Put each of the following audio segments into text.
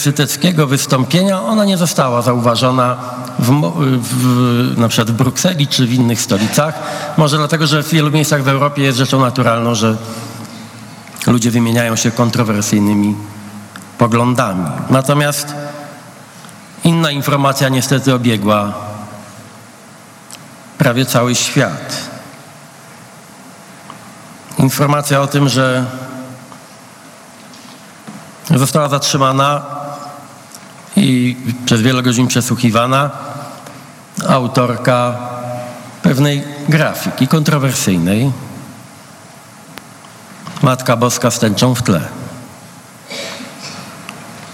uniwersyteckiego wystąpienia, ona nie została zauważona w, w, na przykład w Brukseli czy w innych stolicach. Może dlatego, że w wielu miejscach w Europie jest rzeczą naturalną, że ludzie wymieniają się kontrowersyjnymi poglądami. Natomiast inna informacja niestety obiegła prawie cały świat. Informacja o tym, że została zatrzymana przez wiele godzin przesłuchiwana autorka pewnej grafiki kontrowersyjnej. Matka Boska z tęczą w tle.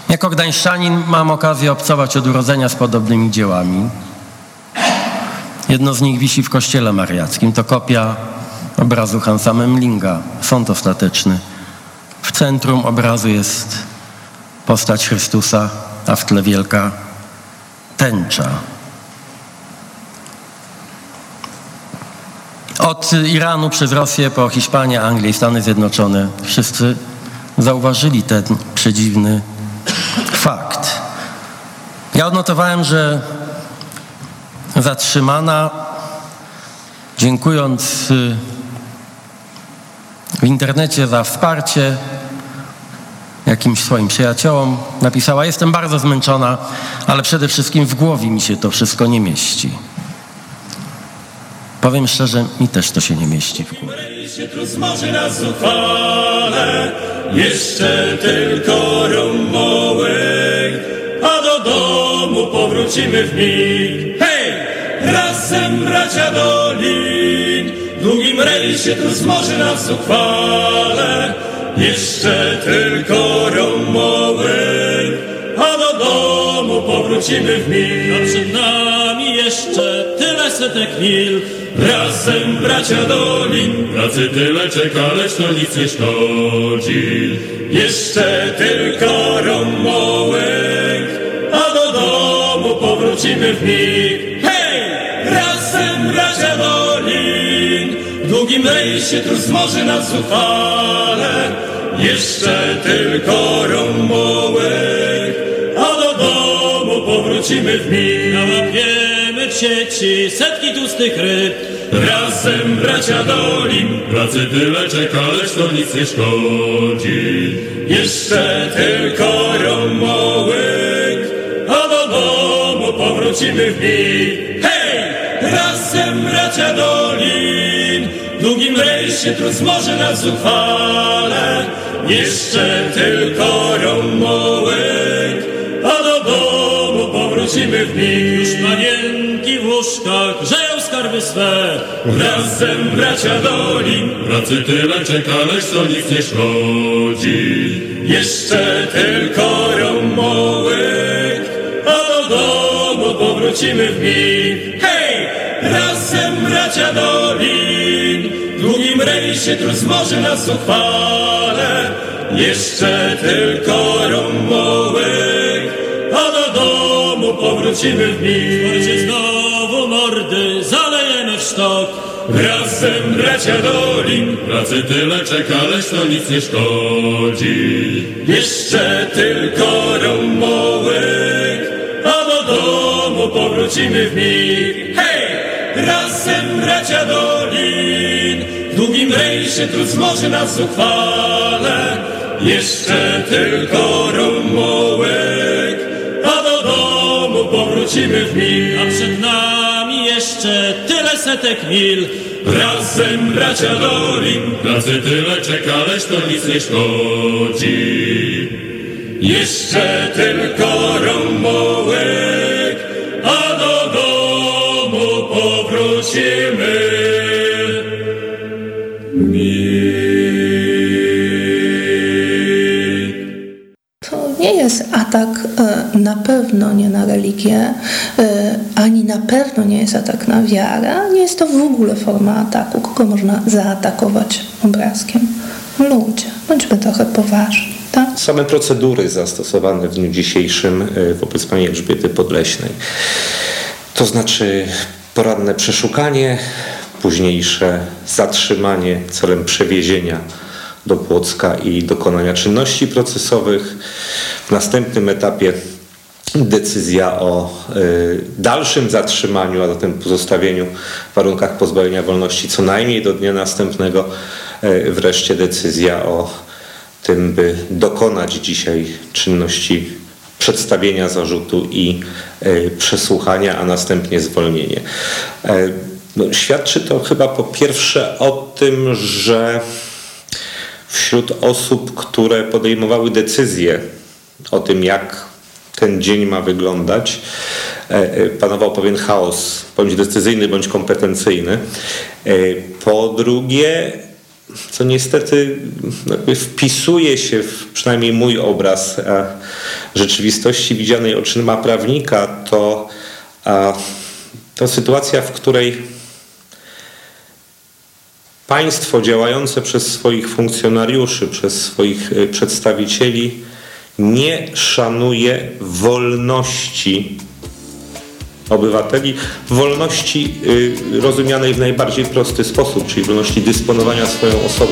Jako gdańszczanin mam okazję obcować od urodzenia z podobnymi dziełami. Jedno z nich wisi w kościele mariackim. To kopia obrazu Hansa Memlinga, Sąd Ostateczny. W centrum obrazu jest postać Chrystusa, a w tle wielka tęcza. Od Iranu przez Rosję po Hiszpanię, Anglię i Stany Zjednoczone wszyscy zauważyli ten przedziwny fakt. Ja odnotowałem, że zatrzymana, dziękując y, w internecie za wsparcie jakimś swoim przyjaciołom, napisała: Jestem bardzo zmęczona, ale przede wszystkim w głowie mi się to wszystko nie mieści. Powiem szczerze, mi też to się nie mieści w głowie. zmoży nas zuchwale, jeszcze tylko rumołek, a do domu powrócimy w mig. Hej! Razem bracia Dolin, długim rejsie tu zmoży nas zuchwale, jeszcze tylko rumołek, a do domu powrócimy w mig. A przed nami jeszcze tyle setek mil, Razem bracia Dolin, pracy tyle czeka, lecz to nic nie szkodzi. Jeszcze tylko rumołek, a do domu powrócimy w mig. Hej! Razem bracia Dolin, długim rejsie tu zmoży nas zuchwale. Jeszcze tylko rumołek, a do domu powrócimy w mig. Nałapiemy w sieci setki tłustych ryb. Razem bracia Dolin, pracy tyle czeka, lecz to nic nie szkodzi. Jeszcze tylko rumołek, a do domu powrócimy w mig. Hej! Bracia Dolin, w długim rejsie trud może nas zuchwale. Jeszcze tylko rumołek, a do domu powrócimy w mig. Już panienki w łóżkach grzeją skarby swe. Razem bracia Dolin, pracy tyle czeka, lecz to nic nie szkodzi. Jeszcze tylko rumołek, a do domu powrócimy w mig. Hej! Rejsie trud może nas zuchwale. Jeszcze tylko rumołek, a do domu powrócimy w mig. Znowu mordy, zalejemy w sztok. Razem bracia Dolin, pracy tyle czeka, lecz to nic nie szkodzi. Jeszcze tylko rumołek, a do domu powrócimy w mig. Długim rejsie trud zmoży nas zuchwale. Jeszcze tylko rumołek, a do domu powrócimy w mig. A przed nami jeszcze tyle setek mil. Razem bracia Dolin, pracy tyle czeka, lecz to nic nie szkodzi. Jeszcze tylko rumołek, a do domu powrócimy. To nie jest atak e, na pewno nie na religię, e, ani na pewno nie jest atak na wiarę, nie jest to w ogóle forma ataku. Kogo można zaatakować obrazkiem? Ludzie. bądźmy trochę poważni. Tak? Same procedury zastosowane w dniu dzisiejszym y, wobec pani Elżbiety Podleśnej. To znaczy poranne przeszukanie, późniejsze zatrzymanie celem przewiezienia do Płocka i dokonania czynności procesowych. W następnym etapie decyzja o y, dalszym zatrzymaniu, a zatem pozostawieniu w warunkach pozbawienia wolności co najmniej do dnia następnego. Y, wreszcie decyzja o tym, by dokonać dzisiaj czynności przedstawienia zarzutu i y, przesłuchania, a następnie zwolnienie. No, świadczy to chyba po pierwsze o tym, że wśród osób, które podejmowały decyzje o tym, jak ten dzień ma wyglądać, e, e, panował pewien chaos, bądź decyzyjny, bądź kompetencyjny. E, Po drugie, co niestety jakby wpisuje się w przynajmniej mój obraz rzeczywistości widzianej oczyma prawnika, to, to sytuacja, w której państwo działające przez swoich funkcjonariuszy, przez swoich y, przedstawicieli nie szanuje wolności obywateli, wolności y, rozumianej w najbardziej prosty sposób, czyli wolności dysponowania swoją osobą.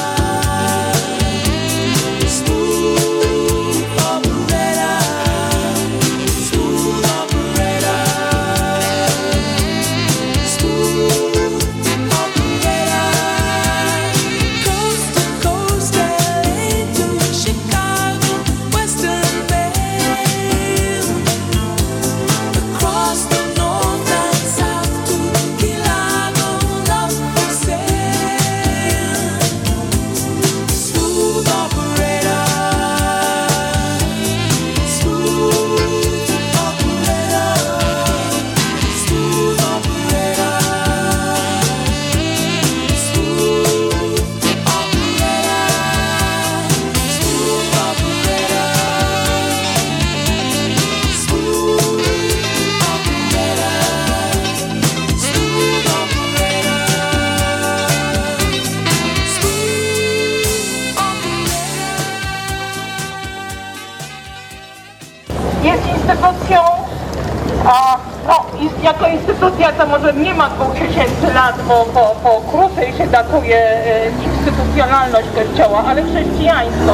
2000 lat, bo po, po krócej się datuje e, instytucjonalność Kościoła, ale chrześcijaństwo.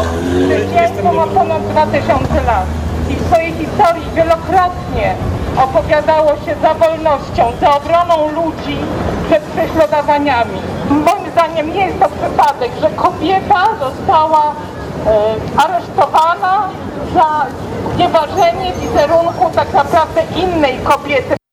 Chrześcijaństwo ma ponad 2000 lat i w swojej historii wielokrotnie opowiadało się za wolnością, za obroną ludzi przed prześladowaniami. Moim zdaniem nie jest to przypadek, że kobieta została e, aresztowana za znieważenie wizerunku tak naprawdę innej kobiety.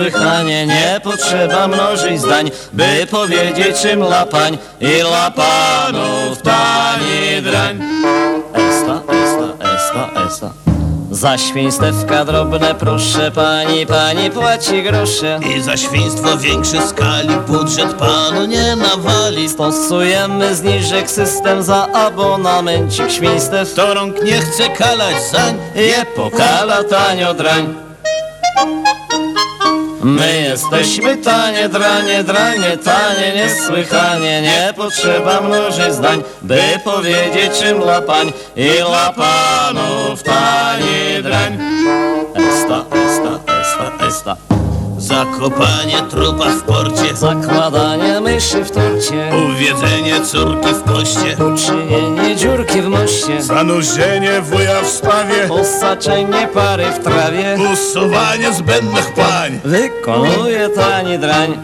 Tanie, niesłychanie, nie potrzeba mnożyć zdań, by powiedzieć czym lapań i lapanów tani drań. Esta, esta, esta, esta. Za świństewka drobne proszę pani, pani płaci grosze. I za świństwo większej skali budżet panu nie nawali. Stosujemy zniżek system za abonamencik świństw. To rąk nie chce kalać zań. je pokala tanio drań. My jesteśmy tanie, dranie, dranie, tanie, niesłychanie, nie potrzeba mnożyć zdań, by powiedzieć czym lapań i lapanów tani drań. Esta, esta, esta, esta. Zakopanie trupa w porcie. Zakładanie myszy w torcie, Uwiedzenie córki w koście. uczynienie dziurki w moście, Zanurzenie wuja w spawie. osaczenie pary w trawie, Usuwanie zbędnych pań. wykonuje tani drań.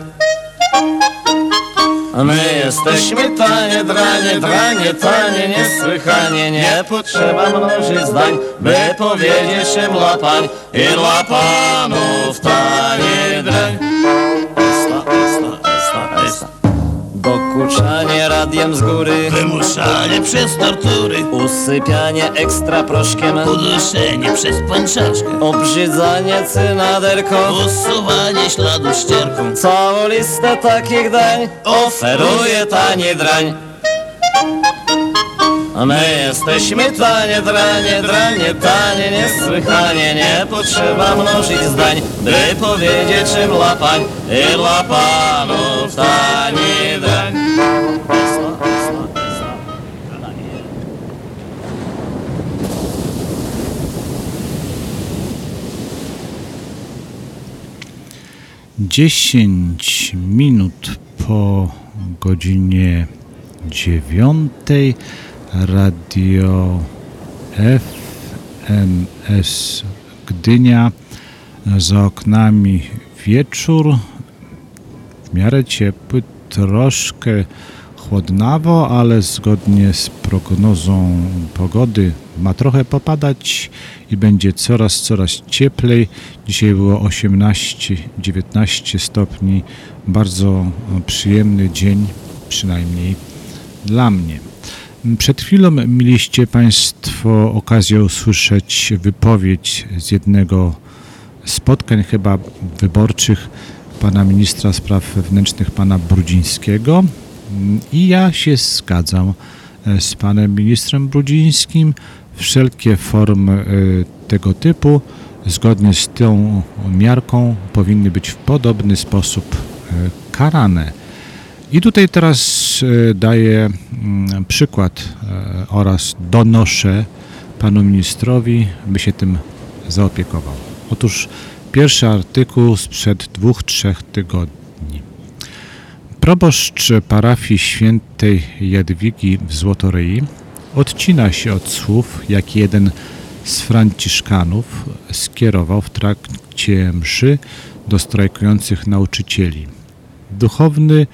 My jesteśmy tanie, dranie, dranie, tanie, niesłychanie, nie potrzeba mnożyć zdań, by powiedzieć czym lapań i lapanów tanie drań. Esta, esta, esta, esta. Dokuczanie radiem z góry, Wymuszanie przez tortury. usypianie ekstra proszkiem, Uduszenie przez pańczaczkę. obrzydzanie cynaderką. Usuwanie śladu ścierką. Całą listę takich dań oferuje tanie drań. A my jesteśmy tanie, dranie, dranie, tanie, niesłychanie, nie potrzeba mnożyć zdań, by powiedzieć czym lapań i lapanów tani drań. 10 minut po godzinie 9 radio FMS Gdynia. Za oknami wieczór. W miarę ciepły, troszkę chłodnawo, ale zgodnie z prognozą pogody ma trochę popadać i będzie coraz, coraz cieplej. Dzisiaj było 18-19 stopni. Bardzo przyjemny dzień, przynajmniej dla mnie. Przed chwilą mieliście Państwo okazję usłyszeć wypowiedź z jednego spotkań chyba wyborczych pana ministra spraw wewnętrznych, pana Brudzińskiego. I ja się zgadzam e, z panem ministrem Brudzińskim. Wszelkie formy e, tego typu, zgodnie z tą miarką, powinny być w podobny sposób e, karane. I tutaj teraz daję mm, przykład oraz donoszę panu ministrowi, by się tym zaopiekował. Otóż pierwszy artykuł sprzed dwóch, trzech tygodni. Proboszcz parafii świętej Jadwigi w Złotoryi odcina się od słów, jak jeden z franciszkanów skierował w trakcie mszy do strajkujących nauczycieli. Duchowny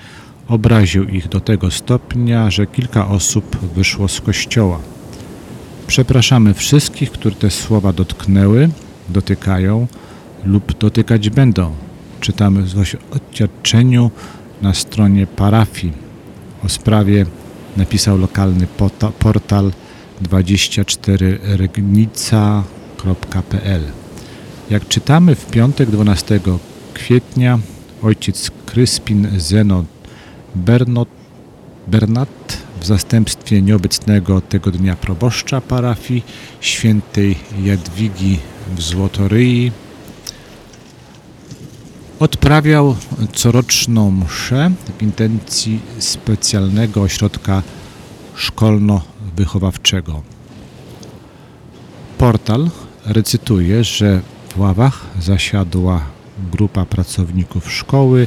obraził ich do tego stopnia, że kilka osób wyszło z kościoła. Przepraszamy wszystkich, które te słowa dotknęły, dotykają lub dotykać będą. Czytamy w oświadczeniu na stronie parafii. O sprawie napisał lokalny portal 24regnica.pl. Jak czytamy w piątek 12 kwietnia ojciec Kryspin Zeno Bernot, Bernat w zastępstwie nieobecnego tego dnia proboszcza parafii świętej Jadwigi w Złotoryi odprawiał coroczną mszę w intencji specjalnego ośrodka szkolno-wychowawczego. Portal recytuje, że w ławach zasiadła grupa pracowników szkoły,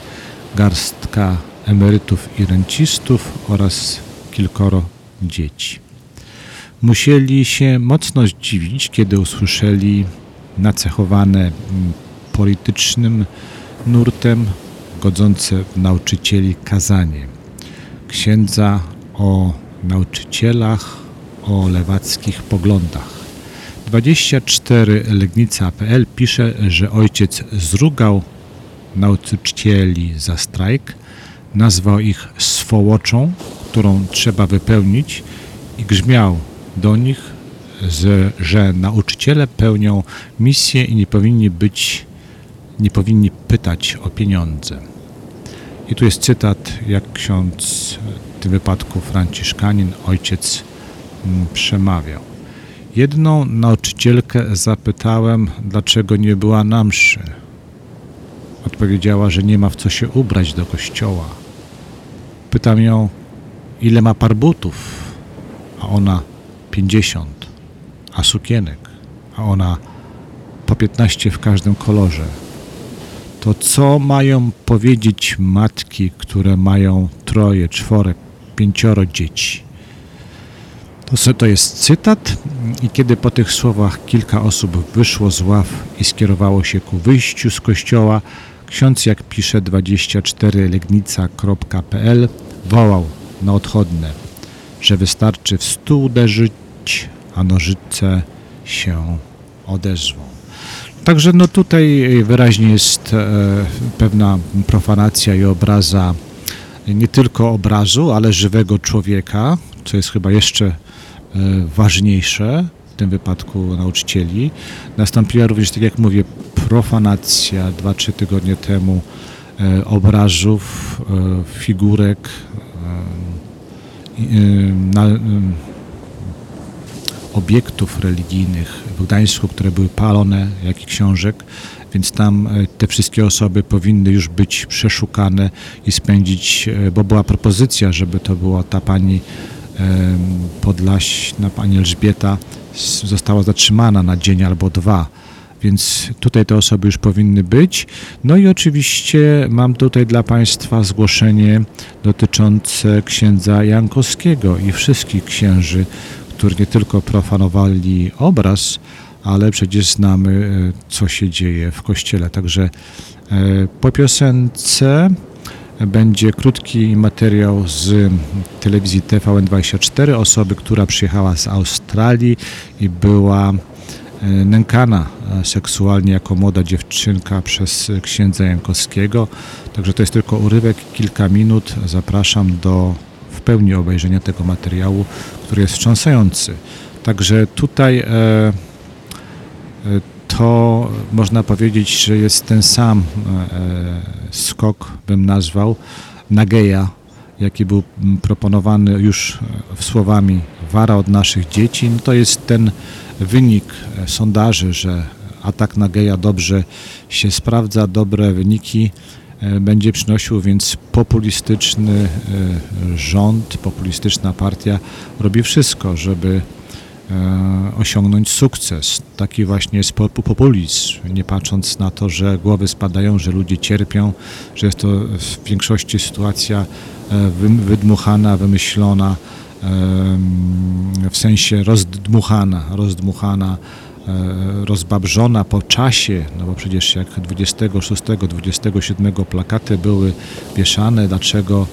garstka emerytów i rencistów oraz kilkoro dzieci. Musieli się mocno zdziwić, kiedy usłyszeli nacechowane politycznym nurtem godzące w nauczycieli kazanie księdza o nauczycielach, o lewackich poglądach. 24 Legnica.pl pisze, że ojciec zrugał nauczycieli za strajk, nazwał ich swołoczą, którą trzeba wypełnić i grzmiał do nich, że, nauczyciele pełnią misję i nie powinni być nie powinni pytać o pieniądze. I tu jest cytat, jak ksiądz, w tym wypadku franciszkanin, ojciec mm, przemawiał. Jedną nauczycielkę zapytałem, dlaczego nie była na mszy. Odpowiedziała, że nie ma w co się ubrać do kościoła. Pytam ją, ile ma par butów, a ona pięćdziesiąt, a sukienek, a ona po piętnaście w każdym kolorze to co mają powiedzieć matki, które mają troje, czworek, pięcioro dzieci? To, to jest cytat i kiedy po tych słowach kilka osób wyszło z ław i skierowało się ku wyjściu z kościoła, ksiądz, jak pisze 24legnica.pl, wołał na odchodne, że wystarczy w stół uderzyć, a nożyce się odezwą. Także no tutaj wyraźnie jest e, pewna profanacja i obraza nie tylko obrazu, ale żywego człowieka, co jest chyba jeszcze e, ważniejsze w tym wypadku nauczycieli. Nastąpiła również, tak jak mówię, profanacja dwa, trzy tygodnie temu e, obrazów, figurek, obiektów religijnych w Gdańsku, które były palone, jak i książek, więc tam e, te wszystkie osoby powinny już być przeszukane i spędzić, e, bo była propozycja, żeby to była ta pani podlaśna, pani Elżbieta, została zatrzymana na dzień albo dwa, więc tutaj te osoby już powinny być. No i oczywiście mam tutaj dla Państwa zgłoszenie dotyczące księdza Jankowskiego i wszystkich księży, którzy nie tylko profanowali obraz, ale przecież znamy, e, co się dzieje w kościele. Także e, po piosence będzie krótki materiał z telewizji TVN24 osoby, która przyjechała z Australii i była e, nękana seksualnie jako młoda dziewczynka przez księdza Jankowskiego. Także to jest tylko urywek, kilka minut. Zapraszam do pełni obejrzenia tego materiału, który jest wstrząsający. Także tutaj e, e, to można powiedzieć, że jest ten sam e, skok, bym nazwał, na geja, jaki był proponowany już słowami wara od naszych dzieci. No to jest ten wynik sondaży, że atak na geja dobrze się sprawdza, dobre wyniki będzie przynosił, więc populistyczny e, rząd, populistyczna partia robi wszystko, żeby e, osiągnąć sukces. Taki właśnie jest po- populizm, nie patrząc na to, że głowy spadają, że ludzie cierpią, że jest to w większości sytuacja e, wy- wydmuchana, wymyślona, w sensie rozdmuchana, rozdmuchana, e, rozbabrzona po czasie, no bo przecież jak 26, 27 plakaty były wieszane, dlaczego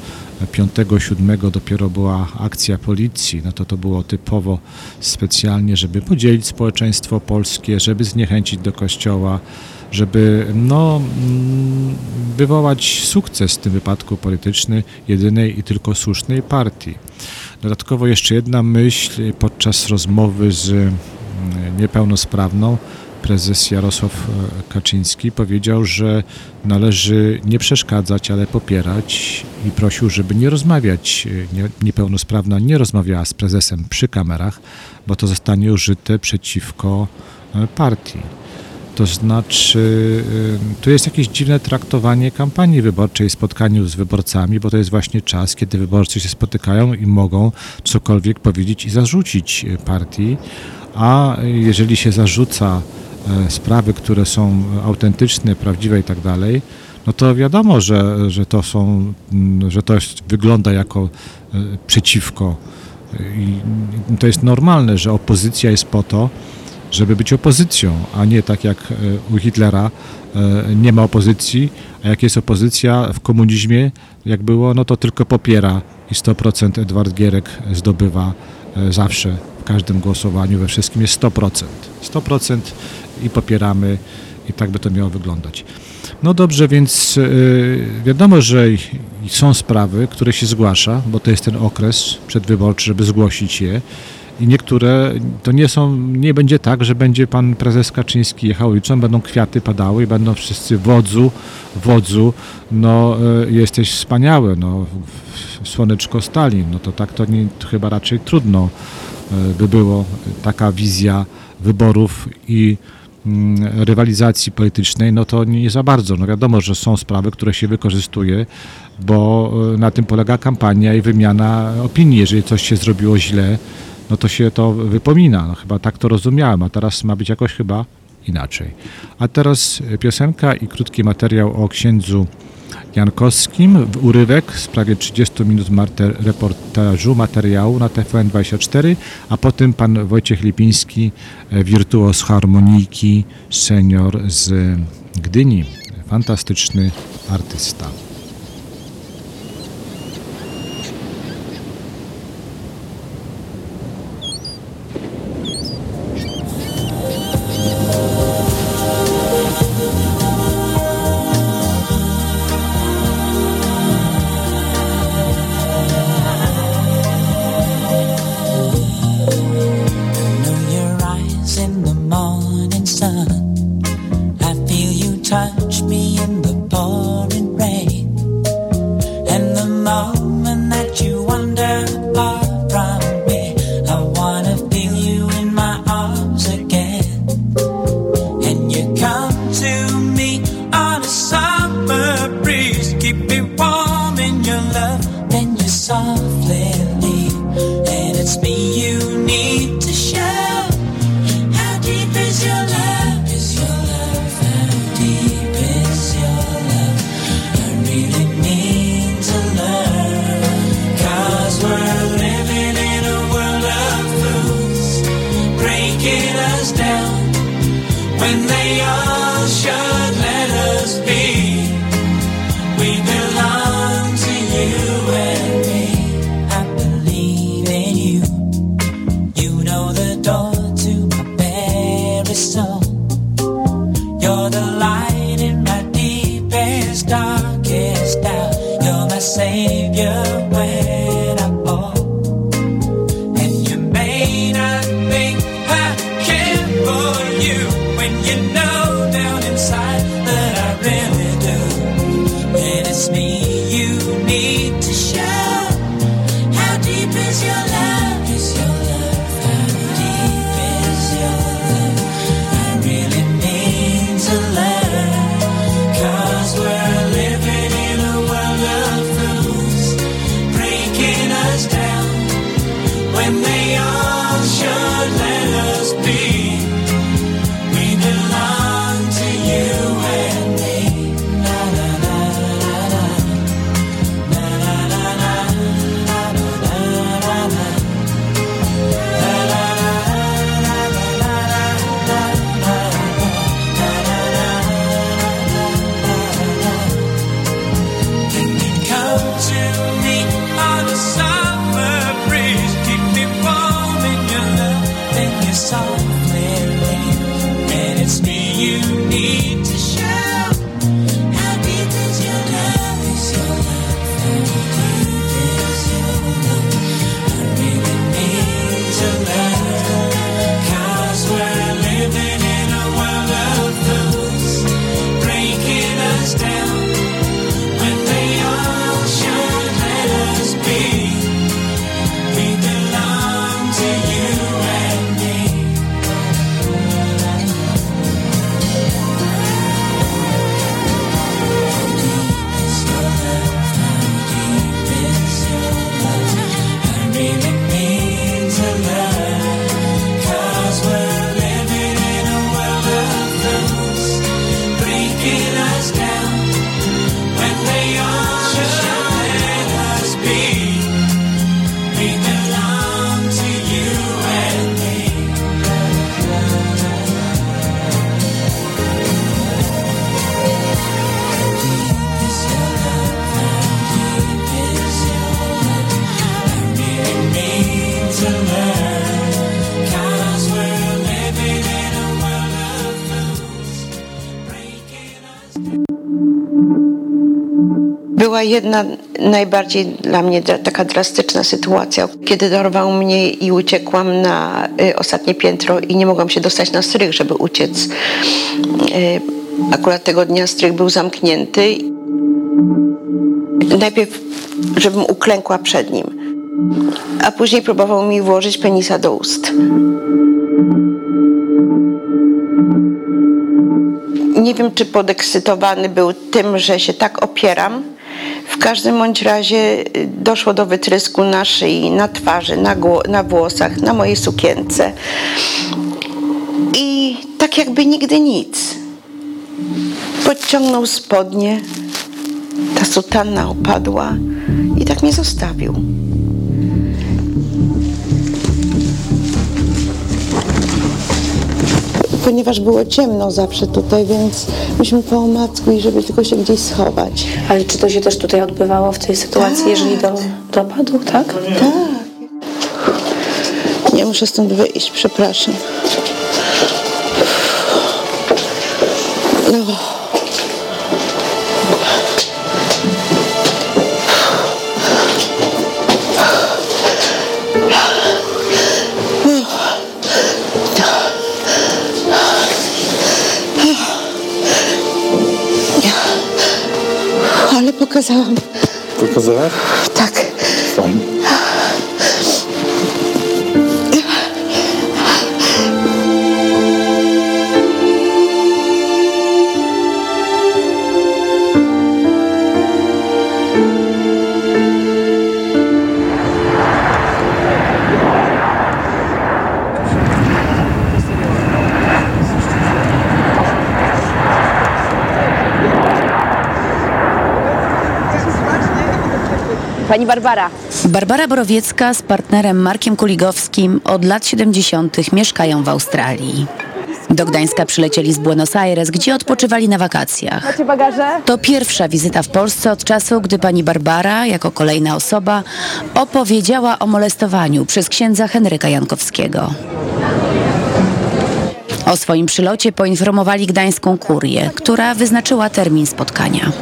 5, 7 dopiero była akcja policji, no to to było typowo specjalnie, żeby podzielić społeczeństwo polskie, żeby zniechęcić do kościoła, żeby no, mm, wywołać sukces w tym wypadku polityczny jedynej i tylko słusznej partii. Dodatkowo jeszcze jedna myśl podczas rozmowy z niepełnosprawną. Prezes Jarosław e, Kaczyński powiedział, że należy nie przeszkadzać, ale popierać i prosił, żeby nie rozmawiać, e, nie, niepełnosprawna nie rozmawiała z prezesem przy kamerach, bo to zostanie użyte przeciwko e, partii. To znaczy, tu jest jakieś dziwne traktowanie kampanii wyborczej, spotkaniu z wyborcami, bo to jest właśnie czas, kiedy wyborcy się spotykają i mogą cokolwiek powiedzieć i zarzucić partii, a jeżeli się zarzuca e, sprawy, które są autentyczne, prawdziwe i tak dalej, no to wiadomo, że, że to są, mm, że to jest, wygląda jako e, przeciwko. I to jest normalne, że opozycja jest po to, żeby być opozycją, a nie tak jak e, u Hitlera nie ma opozycji, a jak jest opozycja w komunizmie, jak było, no to tylko popiera i 100% Edward Gierek zdobywa zawsze w każdym głosowaniu, we wszystkim jest 100%. 100% i popieramy i tak by to miało wyglądać. No dobrze, więc y, wiadomo, że są sprawy, które się zgłasza, bo to jest ten okres przedwyborczy, żeby zgłosić je. I niektóre to nie są, nie będzie tak, że będzie pan prezes Kaczyński jechał ulicą, będą kwiaty padały i będą wszyscy wodzu, wodzu, no y, jesteś wspaniały, no słoneczko Stalin, no to tak to, nie, to chyba raczej trudno by było taka wizja wyborów i mm, rywalizacji politycznej, no to nie za bardzo. No wiadomo, że są sprawy, które się wykorzystuje, bo y, na tym polega kampania i wymiana opinii. Jeżeli coś się zrobiło źle, no to się to wypomina. No chyba tak to rozumiałem, a teraz ma być jakoś chyba inaczej. A teraz piosenka i krótki materiał o księdzu Jankowskim, w urywek z prawie 30 minut reportażu, materiału na TVN24, a potem pan Wojciech Lipiński, e, wirtuoz harmonijki, senior z Gdyni. Fantastyczny artysta. była jedna najbardziej dla mnie taka drastyczna sytuacja, kiedy dorwał mnie i uciekłam na y, ostatnie piętro i nie mogłam się dostać na strych, żeby uciec. Y, akurat tego dnia strych był zamknięty. Najpierw, żebym uklękła przed nim, a później próbował mi włożyć penisa do ust. nie wiem, czy podekscytowany był tym, że się tak opieram, każdym bądź razie y, doszło do wytrysku na szyi, na twarzy, na, na włosach, na mojej sukience. I tak jakby nigdy nic. Podciągnął spodnie, ta sutanna opadła i tak mnie zostawił. ponieważ było ciemno zawsze tutaj, więc myśmy po omacku i żeby tylko się gdzieś schować. Ale czy to się też tutaj odbywało w tej sytuacji, tak. jeżeli do, dopadł, tak? Tak. Nie muszę stąd wyjść, przepraszam. No. No. Показала. Показала? Так. Сам. Pani Barbara. Barbara Borowiecka z partnerem Markiem Kuligowskim od lat 70. mieszkają w Australii. Do Gdańska przylecieli z Buenos Aires, gdzie odpoczywali na wakacjach. Macie bagaże? To pierwsza wizyta w Polsce od czasu, gdy pani Barbara, jako kolejna osoba, opowiedziała o molestowaniu przez księdza Henryka Jankowskiego. O swoim przylocie poinformowali gdańską kurię, która wyznaczyła termin spotkania.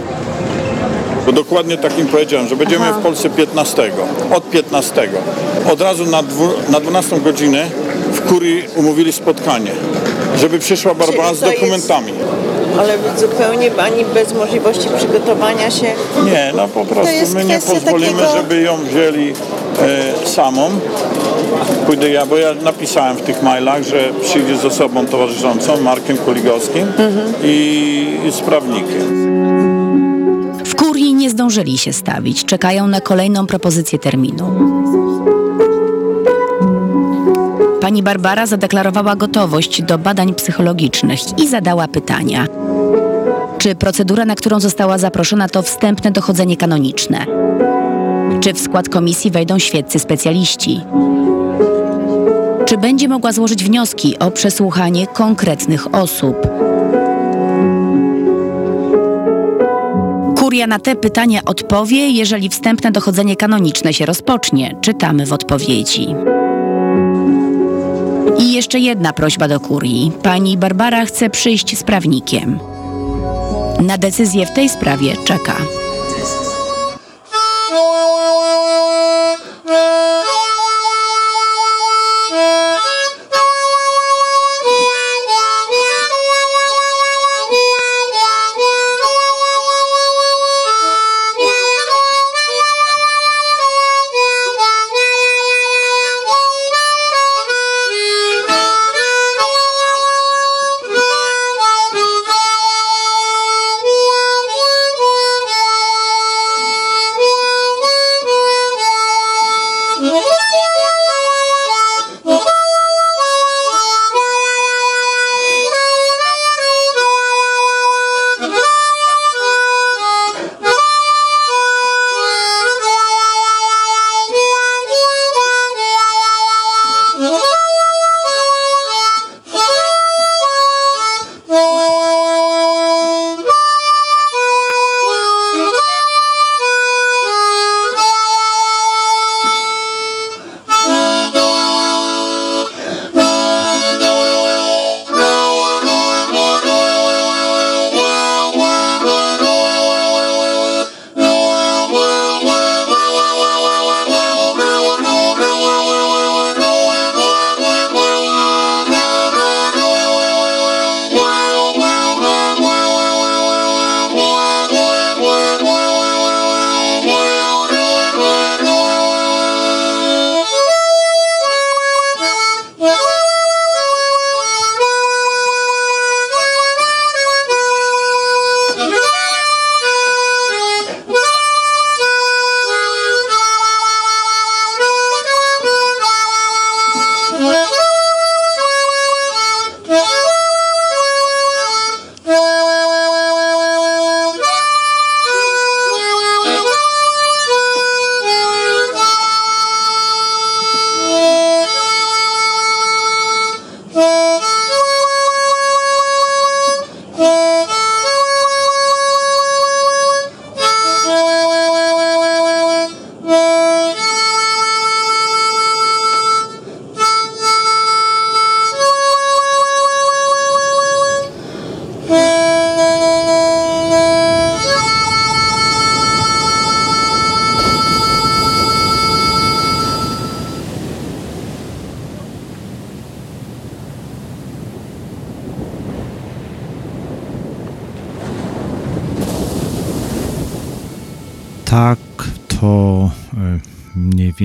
Bo dokładnie tak im powiedziałem, że będziemy w Polsce 15. Od 15. Od razu na, dwu, na 12 godzinę w kurii umówili spotkanie, żeby przyszła Barbara z to jest- dokumentami. Ale zupełnie pani bez możliwości przygotowania się. Nie, no po prostu my nie pozwolimy, takiego- żeby ją wzięli e, samą. Pójdę ja, bo ja napisałem w tych mailach, że przyjdzie z osobą towarzyszącą, Markiem Kuligowskim i, i z prawnikiem. W kurii nie zdążyli się stawić, czekają na kolejną propozycję terminu. Pani Barbara zadeklarowała gotowość do badań psychologicznych i zadała pytania. Czy procedura, na którą została zaproszona, to wstępne dochodzenie kanoniczne? Czy w skład komisji wejdą świeccy specjaliści? Czy będzie mogła złożyć wnioski o przesłuchanie konkretnych osób? Kuria na te pytania odpowie, jeżeli wstępne dochodzenie kanoniczne się rozpocznie, czytamy w odpowiedzi. I jeszcze jedna prośba do kurii. Pani Barbara chce przyjść z prawnikiem. Na decyzję w tej sprawie czeka.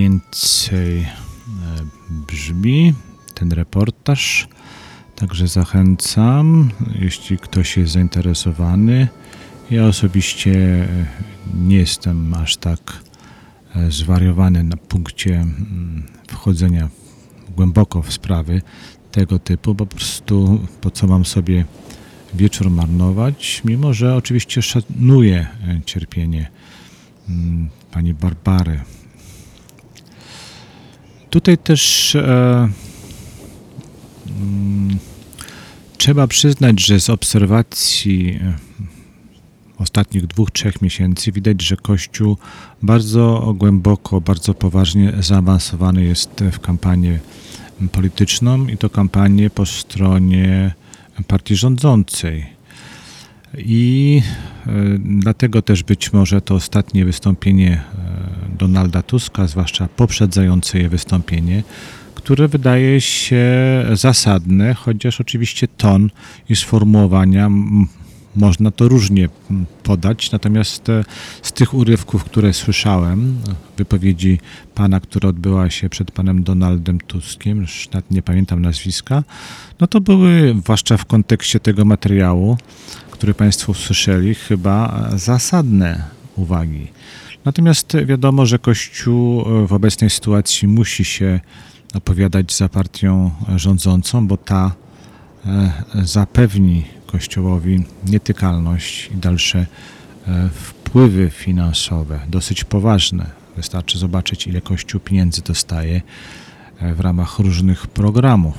Więcej e, brzmi ten reportaż. Także zachęcam, jeśli ktoś jest zainteresowany. Ja osobiście e, nie jestem aż tak e, zwariowany na punkcie mm, wchodzenia głęboko w sprawy tego typu, po prostu po co mam sobie wieczór marnować, mimo że oczywiście szanuję cierpienie mm, pani Barbary. Tutaj też e, mm, Trzeba przyznać, że z obserwacji e, ostatnich dwóch, trzech miesięcy widać, że Kościół bardzo głęboko, bardzo poważnie zaawansowany jest w kampanię polityczną i to kampanię po stronie partii rządzącej. I e, dlatego też być może to ostatnie wystąpienie e, Donalda Tuska, zwłaszcza poprzedzające je wystąpienie, które wydaje się zasadne, chociaż oczywiście ton i sformułowania można to różnie podać. Natomiast e, z tych urywków, które słyszałem, wypowiedzi pana, która odbyła się przed panem Donaldem Tuskiem, już nie pamiętam nazwiska, no to były, zwłaszcza w kontekście tego materiału, który Państwo usłyszeli, chyba zasadne uwagi. Natomiast wiadomo, że Kościół w obecnej sytuacji musi się opowiadać za partią rządzącą, bo ta e, zapewni Kościołowi nietykalność i dalsze e, wpływy finansowe, dosyć poważne. Wystarczy zobaczyć, ile Kościół pieniędzy dostaje e, w ramach różnych programów.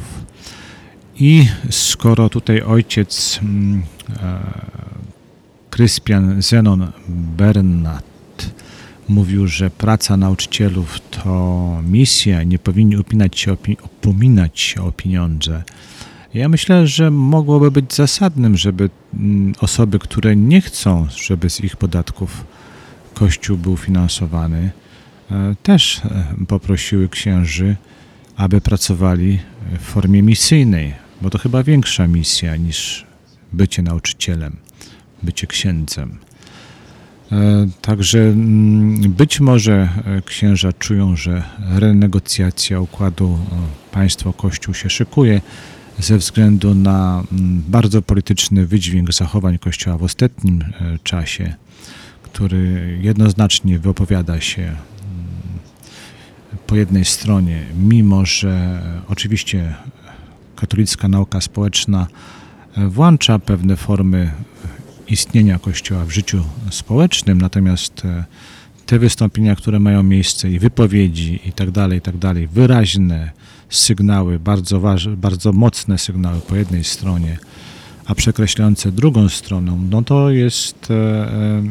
I skoro tutaj ojciec mm, Kryspian Zenon Bernat mówił, że praca nauczycielów to misja, nie powinni upinać się, upominać się o pieniądze. Ja myślę, że mogłoby być zasadnym, żeby mm, osoby, które nie chcą, żeby z ich podatków Kościół był finansowany, e, też e, poprosiły księży, aby pracowali w formie misyjnej, bo to chyba większa misja niż bycie nauczycielem, bycie księdzem. E, Także mm, być może e, księża czują, że renegocjacja układu e, państwo-kościół się szykuje ze względu na mm, bardzo polityczny wydźwięk zachowań Kościoła w ostatnim czasie, który jednoznacznie wypowiada się mm, po jednej stronie, mimo że oczywiście katolicka nauka społeczna włącza pewne formy istnienia Kościoła w życiu społecznym, natomiast e, te wystąpienia, które mają miejsce i wypowiedzi i tak dalej, i tak dalej, wyraźne sygnały, bardzo, waż, bardzo mocne sygnały po jednej stronie, a przekreślające drugą stroną, no to jest e,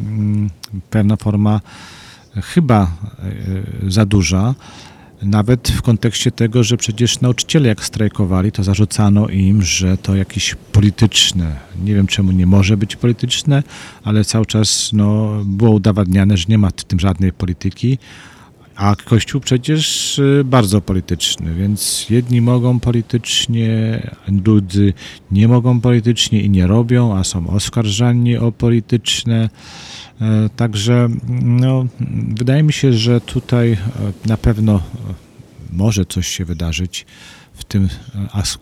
pewna forma e, chyba za duża. Nawet w kontekście tego, że przecież nauczyciele jak strajkowali, to zarzucano im, że to jakieś polityczne. Nie wiem czemu nie może być polityczne, ale cały czas no, było udowadniane, że nie ma w tym żadnej polityki. A Kościół przecież y, bardzo polityczny, więc jedni mogą politycznie, drudzy nie mogą politycznie i nie robią, a są oskarżani o polityczne. E, Także no, wydaje mi się, że tutaj e, na pewno e, może coś się wydarzyć w tym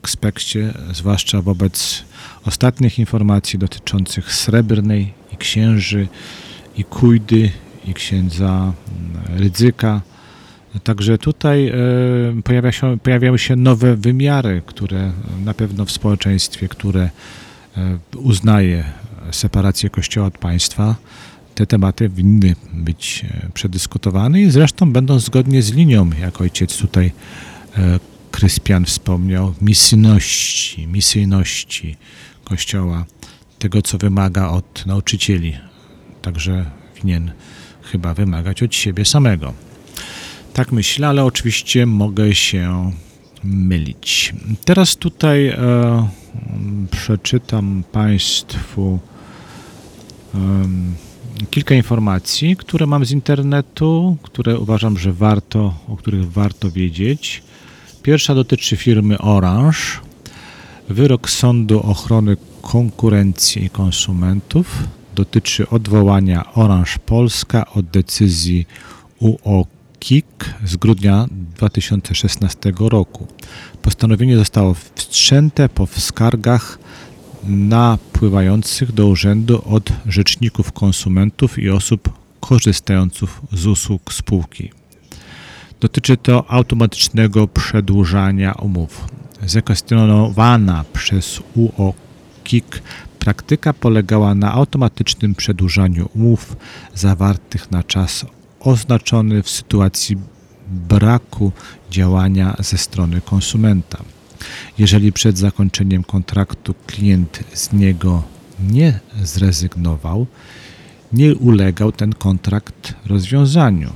aspekcie, zwłaszcza wobec ostatnich informacji dotyczących Srebrnej i księży, i Kujdy, i księdza mm, Rydzyka. Także tutaj e, pojawia się, się nowe wymiary, które na pewno w społeczeństwie, które e, uznaje separację Kościoła od państwa, te tematy winny być e, przedyskutowane i zresztą będą zgodnie z linią, jak ojciec tutaj Kryspian wspomniał, misyjności, misyjności Kościoła, tego co wymaga od nauczycieli. Także winien chyba wymagać od siebie samego. Tak myślę, ale oczywiście mogę się mylić. Teraz tutaj e, przeczytam Państwu em, kilka informacji, które mam z internetu, które uważam, że warto, o których warto wiedzieć. Pierwsza dotyczy firmy Orange. Wyrok Sądu Ochrony Konkurencji i Konsumentów dotyczy odwołania Orange Polska od decyzji UOKiK z grudnia 2016 roku. Postanowienie zostało wstrzęte po skargach napływających do urzędu od rzeczników konsumentów i osób korzystających z usług spółki. Dotyczy to automatycznego przedłużania umów. Zakwestionowana przez UOKiK praktyka polegała na automatycznym przedłużaniu umów zawartych na czas oznaczony w sytuacji braku działania ze strony konsumenta. Jeżeli przed zakończeniem kontraktu klient z niego nie zrezygnował, nie ulegał ten kontrakt rozwiązaniu,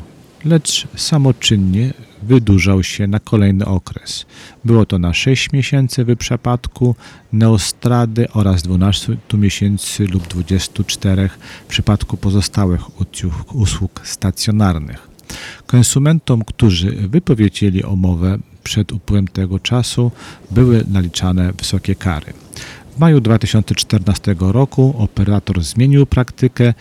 lecz samoczynnie wydłużał się na kolejny okres. Było to na 6 miesięcy w przypadku Neostrady oraz 12 miesięcy lub 24 w przypadku pozostałych usług stacjonarnych. Konsumentom, którzy wypowiedzieli umowę przed upływem tego czasu, były naliczane wysokie kary. W maju 2014 roku operator zmienił praktykę,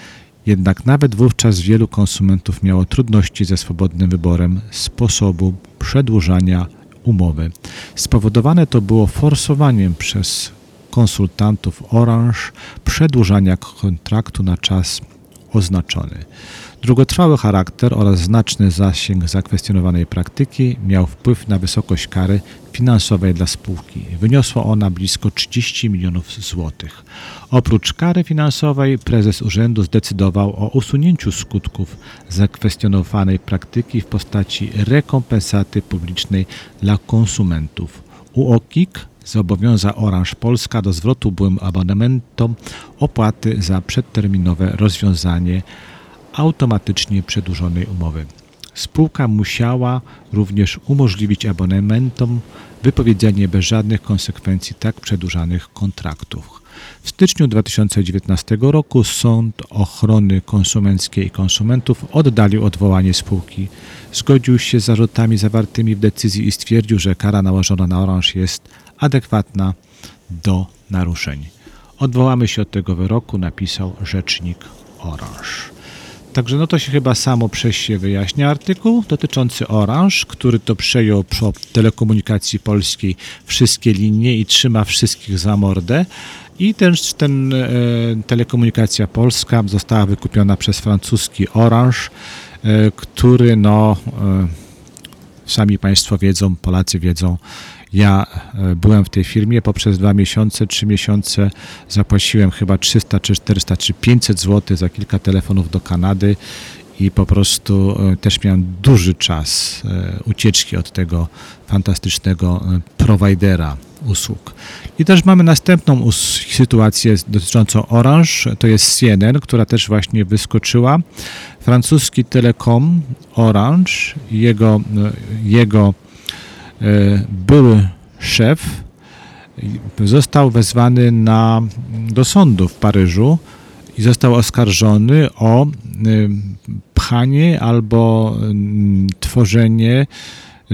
jednak nawet wówczas wielu konsumentów miało trudności ze swobodnym wyborem sposobu przedłużania umowy. Spowodowane to było forsowaniem przez konsultantów Orange przedłużania kontraktu na czas oznaczony. Długotrwały charakter oraz znaczny zasięg zakwestionowanej praktyki miał wpływ na wysokość kary finansowej dla spółki. Wyniosła ona blisko 30 milionów złotych. Oprócz kary finansowej prezes urzędu zdecydował o usunięciu skutków zakwestionowanej praktyki w postaci rekompensaty publicznej dla konsumentów. UOKiK zobowiąza Orange Polska do zwrotu byłym abonamentom opłaty za przedterminowe rozwiązanie automatycznie przedłużonej umowy. Spółka musiała również umożliwić abonamentom wypowiedzenie bez żadnych konsekwencji tak przedłużanych kontraktów. W styczniu 2019 roku Sąd Ochrony Konsumenckiej i Konsumentów oddalił odwołanie spółki. Zgodził się z zarzutami zawartymi w decyzji i stwierdził, że kara nałożona na Orange jest adekwatna do naruszeń. Odwołamy się od tego wyroku, napisał rzecznik Orange. Także no to się chyba samo przez się wyjaśnia artykuł dotyczący Orange, który to przejął po telekomunikacji polskiej wszystkie linie i trzyma wszystkich za mordę. I też ten e, telekomunikacja polska została wykupiona przez francuski Orange, e, który no e, sami Państwo wiedzą, Polacy wiedzą, ja e, byłem w tej firmie poprzez dwa miesiące, trzy miesiące. Zapłaciłem chyba 300 czy 400 czy 500 zł za kilka telefonów do Kanady i po prostu e, też miałem duży czas e, ucieczki od tego fantastycznego prowajdera usług. I też mamy następną sytuację dotyczącą Orange, to jest CNN, która też właśnie wyskoczyła. Francuski Telekom Orange, jego, e, jego e, były szef został wezwany na, do sądu w Paryżu i został oskarżony o y, pchanie albo mm, tworzenie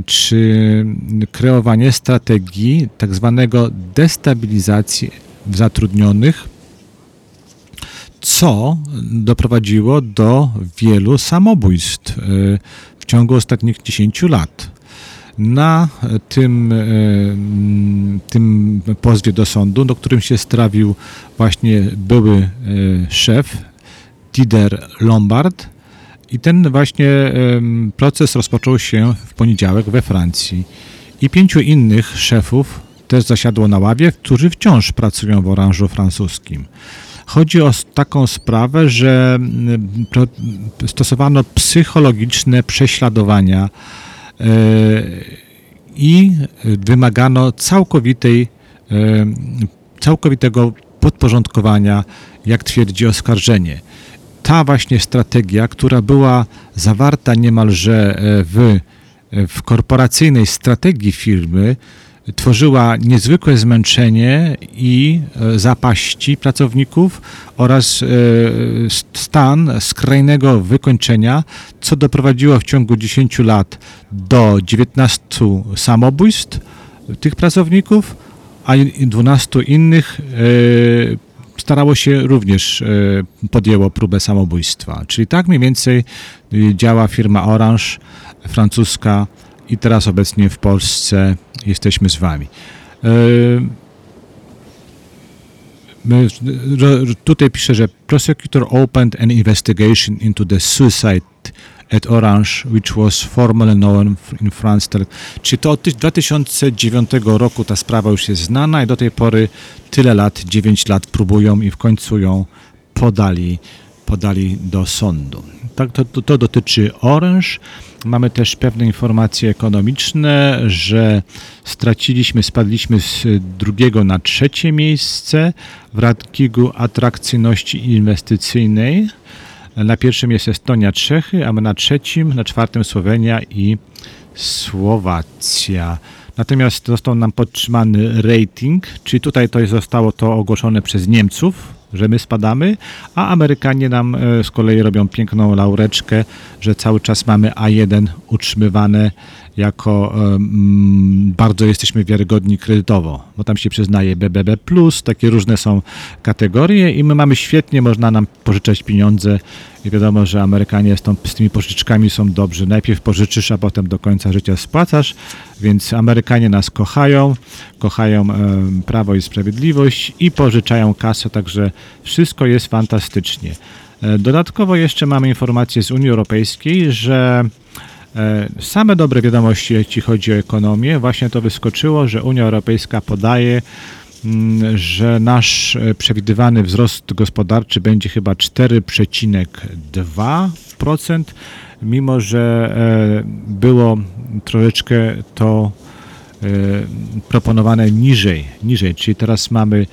czy kreowanie strategii tak zwanego destabilizacji zatrudnionych, co doprowadziło do wielu samobójstw y, w ciągu ostatnich 10 lat. Na tym, y, tym pozwie do sądu, do którym się strawił właśnie były y, szef Dider Lombard, i ten właśnie proces rozpoczął się w poniedziałek we Francji. I pięciu innych szefów też zasiadło na ławie, którzy wciąż pracują w oranżu francuskim. Chodzi o taką sprawę, że stosowano psychologiczne prześladowania e, i wymagano całkowitej, e, całkowitego podporządkowania, jak twierdzi oskarżenie ta właśnie strategia, która była zawarta niemalże e, w, w korporacyjnej strategii firmy, tworzyła niezwykłe zmęczenie i e, zapaści pracowników oraz e, st- stan skrajnego wykończenia, co doprowadziło w ciągu 10 lat do 19 samobójstw tych pracowników, a i 12 innych e, starało się również, e, podjęło próbę samobójstwa. Czyli tak mniej więcej y, działa firma Orange francuska i teraz obecnie w Polsce jesteśmy z Wami. E, my- Tutaj pisze, że prosecutor opened an investigation into the suicide at Orange, which was formerly known in France. Czyli to od ty- 2009 roku ta sprawa już jest znana i do tej pory tyle lat, 9 lat próbują i w końcu ją podali, podali do sądu. tak, to, to, to dotyczy Orange. Mamy też pewne informacje ekonomiczne, że straciliśmy, spadliśmy z drugiego na trzecie miejsce w rankingu atrakcyjności inwestycyjnej. Na pierwszym jest Estonia, Czechy, a na trzecim, na czwartym Słowenia i Słowacja. Natomiast został nam podtrzymany rating, czyli tutaj to zostało to ogłoszone przez Niemców, że my spadamy, a Amerykanie nam e, z kolei robią piękną laureczkę, że cały czas mamy A1 utrzymywane jako mm, bardzo jesteśmy wiarygodni kredytowo, bo tam się przyznaje BBB+, takie różne są kategorie i my mamy świetnie, można nam pożyczać pieniądze i wiadomo, że Amerykanie z, tą, z tymi pożyczkami są dobrzy. Najpierw pożyczysz, a potem do końca życia spłacasz, więc Amerykanie nas kochają, kochają e, Prawo i Sprawiedliwość i pożyczają kasę, także wszystko jest fantastycznie. E, Dodatkowo jeszcze mamy informację z Unii Europejskiej, że e, same dobre wiadomości, jeśli chodzi o ekonomię, właśnie to wyskoczyło, że Unia Europejska podaje, że nasz e, przewidywany wzrost gospodarczy będzie chyba 4,2%, mimo że e, było troszeczkę to e, proponowane niżej, niżej, czyli teraz mamy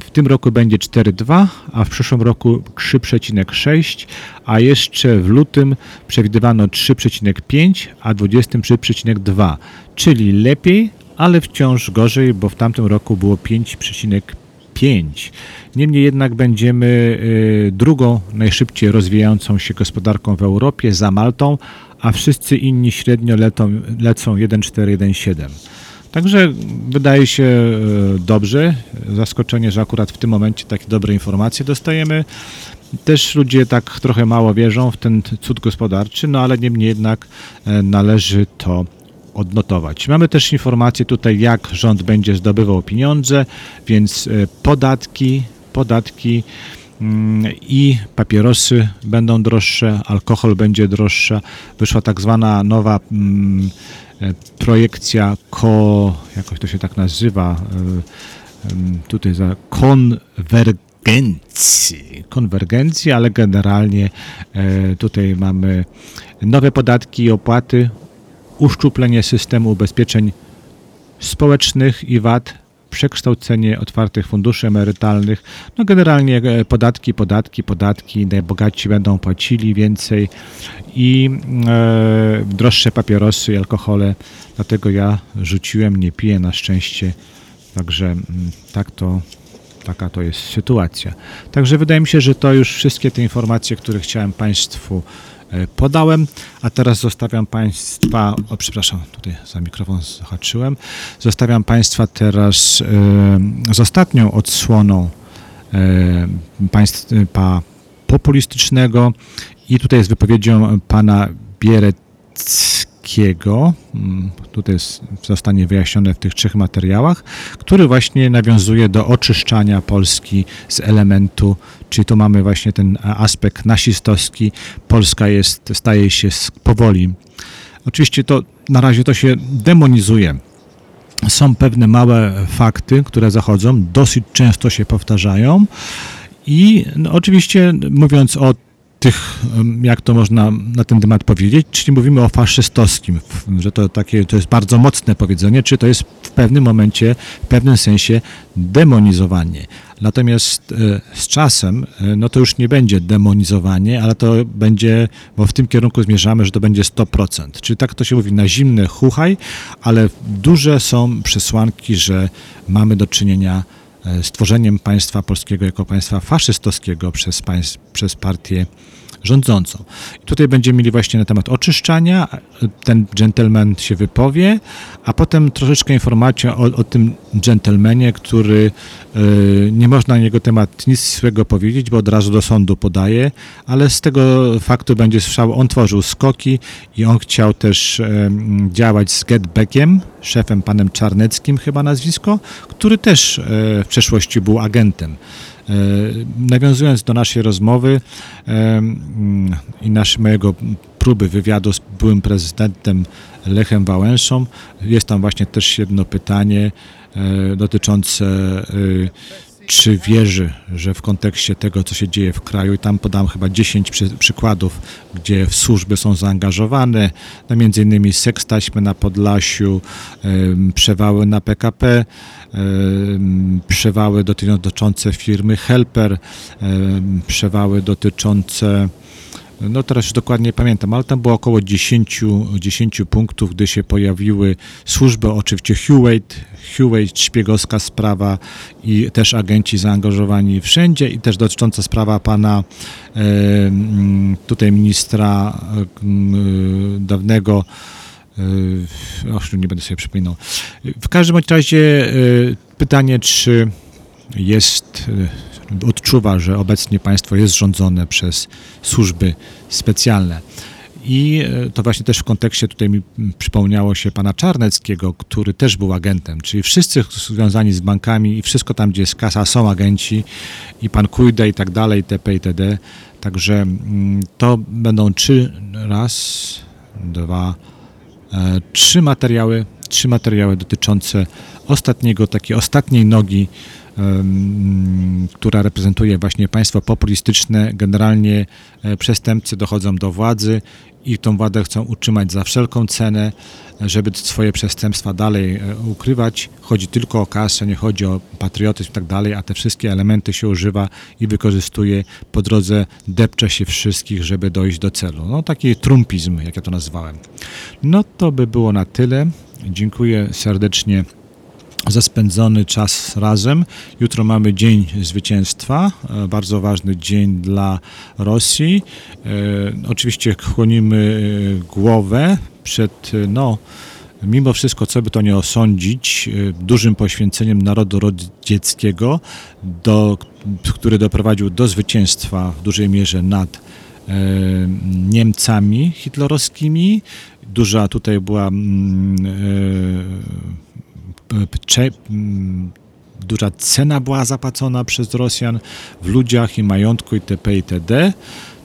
w tym roku będzie 4,2, a w przyszłym roku 3,6, a jeszcze w lutym przewidywano 3,5, a w 20 3,2, czyli lepiej, ale wciąż gorzej, bo w tamtym roku było 5,5. Niemniej jednak będziemy y, drugą najszybciej rozwijającą się gospodarką w Europie za Maltą, a wszyscy inni średnio lecą, lecą 1,4, 1,7. Także wydaje się y, dobrze. Zaskoczenie, że akurat w tym momencie takie dobre informacje dostajemy. Też ludzie tak trochę mało wierzą w ten cud gospodarczy, no ale niemniej jednak e, należy to odnotować. Mamy też informacje tutaj, jak rząd będzie zdobywał pieniądze, więc e, podatki, podatki mm, i papierosy będą droższe, alkohol będzie droższa. Wyszła tak zwana nowa mm, e, projekcja ko, jakoś to się tak nazywa, e, tutaj za konwergencji, konwergencji, ale generalnie tutaj mamy nowe podatki i opłaty, uszczuplenie systemu ubezpieczeń społecznych i VAT, przekształcenie otwartych funduszy emerytalnych. No generalnie e, podatki, podatki, podatki, najbogatsi będą płacili więcej i e, droższe papierosy i alkohole. Dlatego ja rzuciłem, nie piję na szczęście. Także mm, tak to, taka to jest sytuacja. Także wydaje mi się, że to już wszystkie te informacje, które chciałem Państwu podałem, a teraz zostawiam Państwa, o przepraszam, tutaj za mikrofon zahaczyłem, zostawiam Państwa teraz e, z ostatnią odsłoną e, państwa populistycznego i tutaj z wypowiedzią pana Biereckiego, mm, tutaj jest, zostanie wyjaśnione w tych trzech materiałach, który właśnie nawiązuje do oczyszczania Polski z elementu, czyli tu mamy właśnie ten aspekt nasistowski, Polska jest, staje się powoli. Oczywiście to na razie to się demonizuje. Są pewne małe fakty, które zachodzą, dosyć często się powtarzają i no, oczywiście mówiąc o tych, jak to można na ten temat powiedzieć, czyli mówimy o faszystowskim, że to takie, to jest bardzo mocne powiedzenie, czy to jest w pewnym momencie, w pewnym sensie demonizowanie. Natomiast e, z czasem, e, no to już nie będzie demonizowanie, ale to będzie, bo w tym kierunku zmierzamy, że to będzie 100%. Czyli tak to się mówi na zimny chuchaj, ale duże są przesłanki, że mamy do czynienia z tworzeniem państwa polskiego jako państwa faszystowskiego przez, państw, przez partię rządzącą. I tutaj będziemy mieli właśnie na temat oczyszczania, ten gentleman się wypowie, a potem troszeczkę informacja o, o tym gentlemanie, który e, nie można na jego temat nic złego powiedzieć, bo od razu do sądu podaje, ale z tego faktu będzie słyszał, on tworzył skoki i on chciał też e, działać z Getbackiem, szefem panem Czarneckim chyba nazwisko, który też e, w przeszłości był agentem. E, Nawiązując do naszej rozmowy e, mm, i nasz, mojego próby wywiadu z byłym prezydentem Lechem Wałęsą, jest tam właśnie też jedno pytanie e, dotyczące czy wierzy, że w kontekście tego, co się dzieje w kraju, i tam podam chyba 10 przy, przykładów, gdzie w służby są zaangażowane, no między innymi seks taśmy na Podlasiu, em, przewały na PKP, em, przewały doty- dotyczące firmy Helper, em, przewały dotyczące no teraz już dokładnie nie pamiętam, ale tam było około 10, 10 punktów, gdy się pojawiły służby, oczywiście Hewitt, Hewitt, szpiegowska sprawa i też agenci zaangażowani wszędzie i też dotycząca sprawa pana e, mm, tutaj ministra e, mm, dawnego e, och, nie będę sobie przypominał. W każdym razie pytanie, czy jest, odczuwa, że obecnie państwo jest rządzone przez służby specjalne. I e, to właśnie też w kontekście tutaj mi przypomniało się pana Czarneckiego, który też był agentem, czyli wszyscy związani z bankami i wszystko tam, gdzie jest kasa, są agenci i pan Kujda i tak dalej, TP i TD. Także to będą trzy, raz, dwa, e, trzy materiały, trzy materiały dotyczące ostatniego, takiej ostatniej nogi, która reprezentuje właśnie państwo populistyczne. Generalnie e, przestępcy dochodzą do władzy i tą władzę chcą utrzymać za wszelką cenę, żeby swoje przestępstwa dalej e, ukrywać. Chodzi tylko o kasę, nie chodzi o patriotyzm i tak dalej, a te wszystkie elementy się używa i wykorzystuje po drodze, depcze się wszystkich, żeby dojść do celu. No taki trumpizm, jak ja to nazwałem. No to by było na tyle. Dziękuję serdecznie za spędzony czas razem. Jutro mamy Dzień Zwycięstwa, e, bardzo ważny dzień dla Rosji. E, oczywiście chłonimy e, głowę przed, no, mimo wszystko, co by to nie osądzić, dużym poświęceniem narodu radzieckiego, do, który doprowadził do zwycięstwa w dużej mierze nad Niemcami hitlerowskimi. Duża tutaj była mm, duża cena była zapłacona przez Rosjan w ludziach i majątku itp. itd.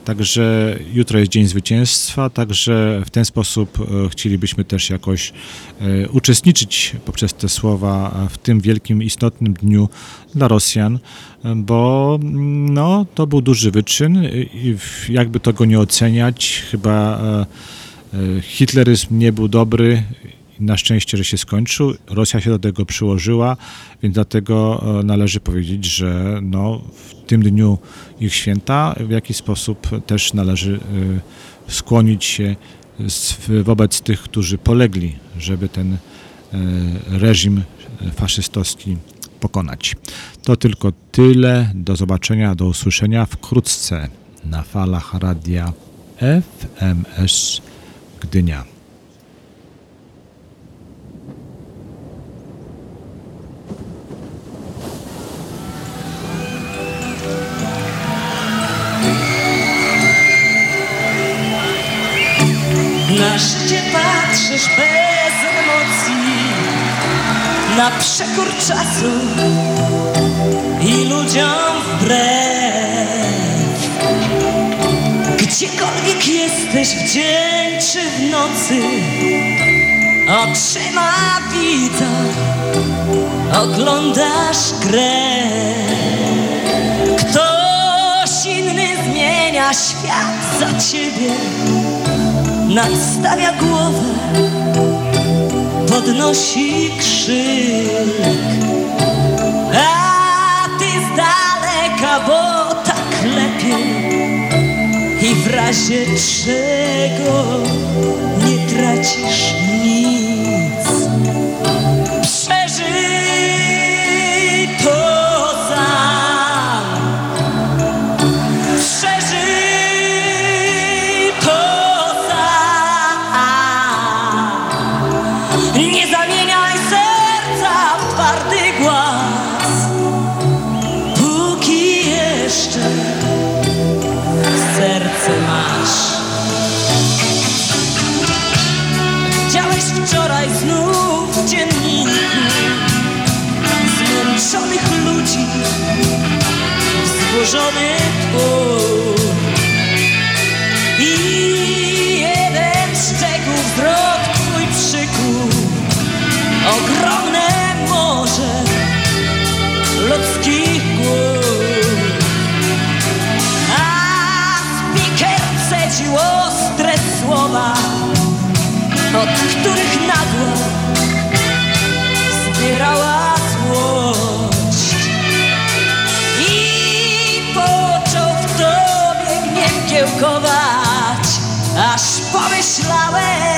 Także jutro jest Dzień Zwycięstwa, także w ten sposób e, chcielibyśmy też jakoś e, uczestniczyć poprzez te słowa w tym wielkim, istotnym dniu dla Rosjan, bo mm, no, to był duży wyczyn i jakby tego nie oceniać, chyba e, hitleryzm nie był dobry, na szczęście, że się skończył. Rosja się do tego przyłożyła, więc dlatego e, należy powiedzieć, że no, w tym dniu ich święta w jakiś sposób też należy e, skłonić się wobec tych, którzy polegli, żeby ten e, reżim faszystowski pokonać. To tylko tyle. Do zobaczenia, do usłyszenia wkrótce na falach radia FMS Gdynia. Oczyma widza. Oglądasz grę. Ktoś inny zmienia świat za ciebie. Nadstawia głowę, podnosi krzyk. A ty z daleka, bo tak lepiej. I w razie czego nie tracisz Slowly.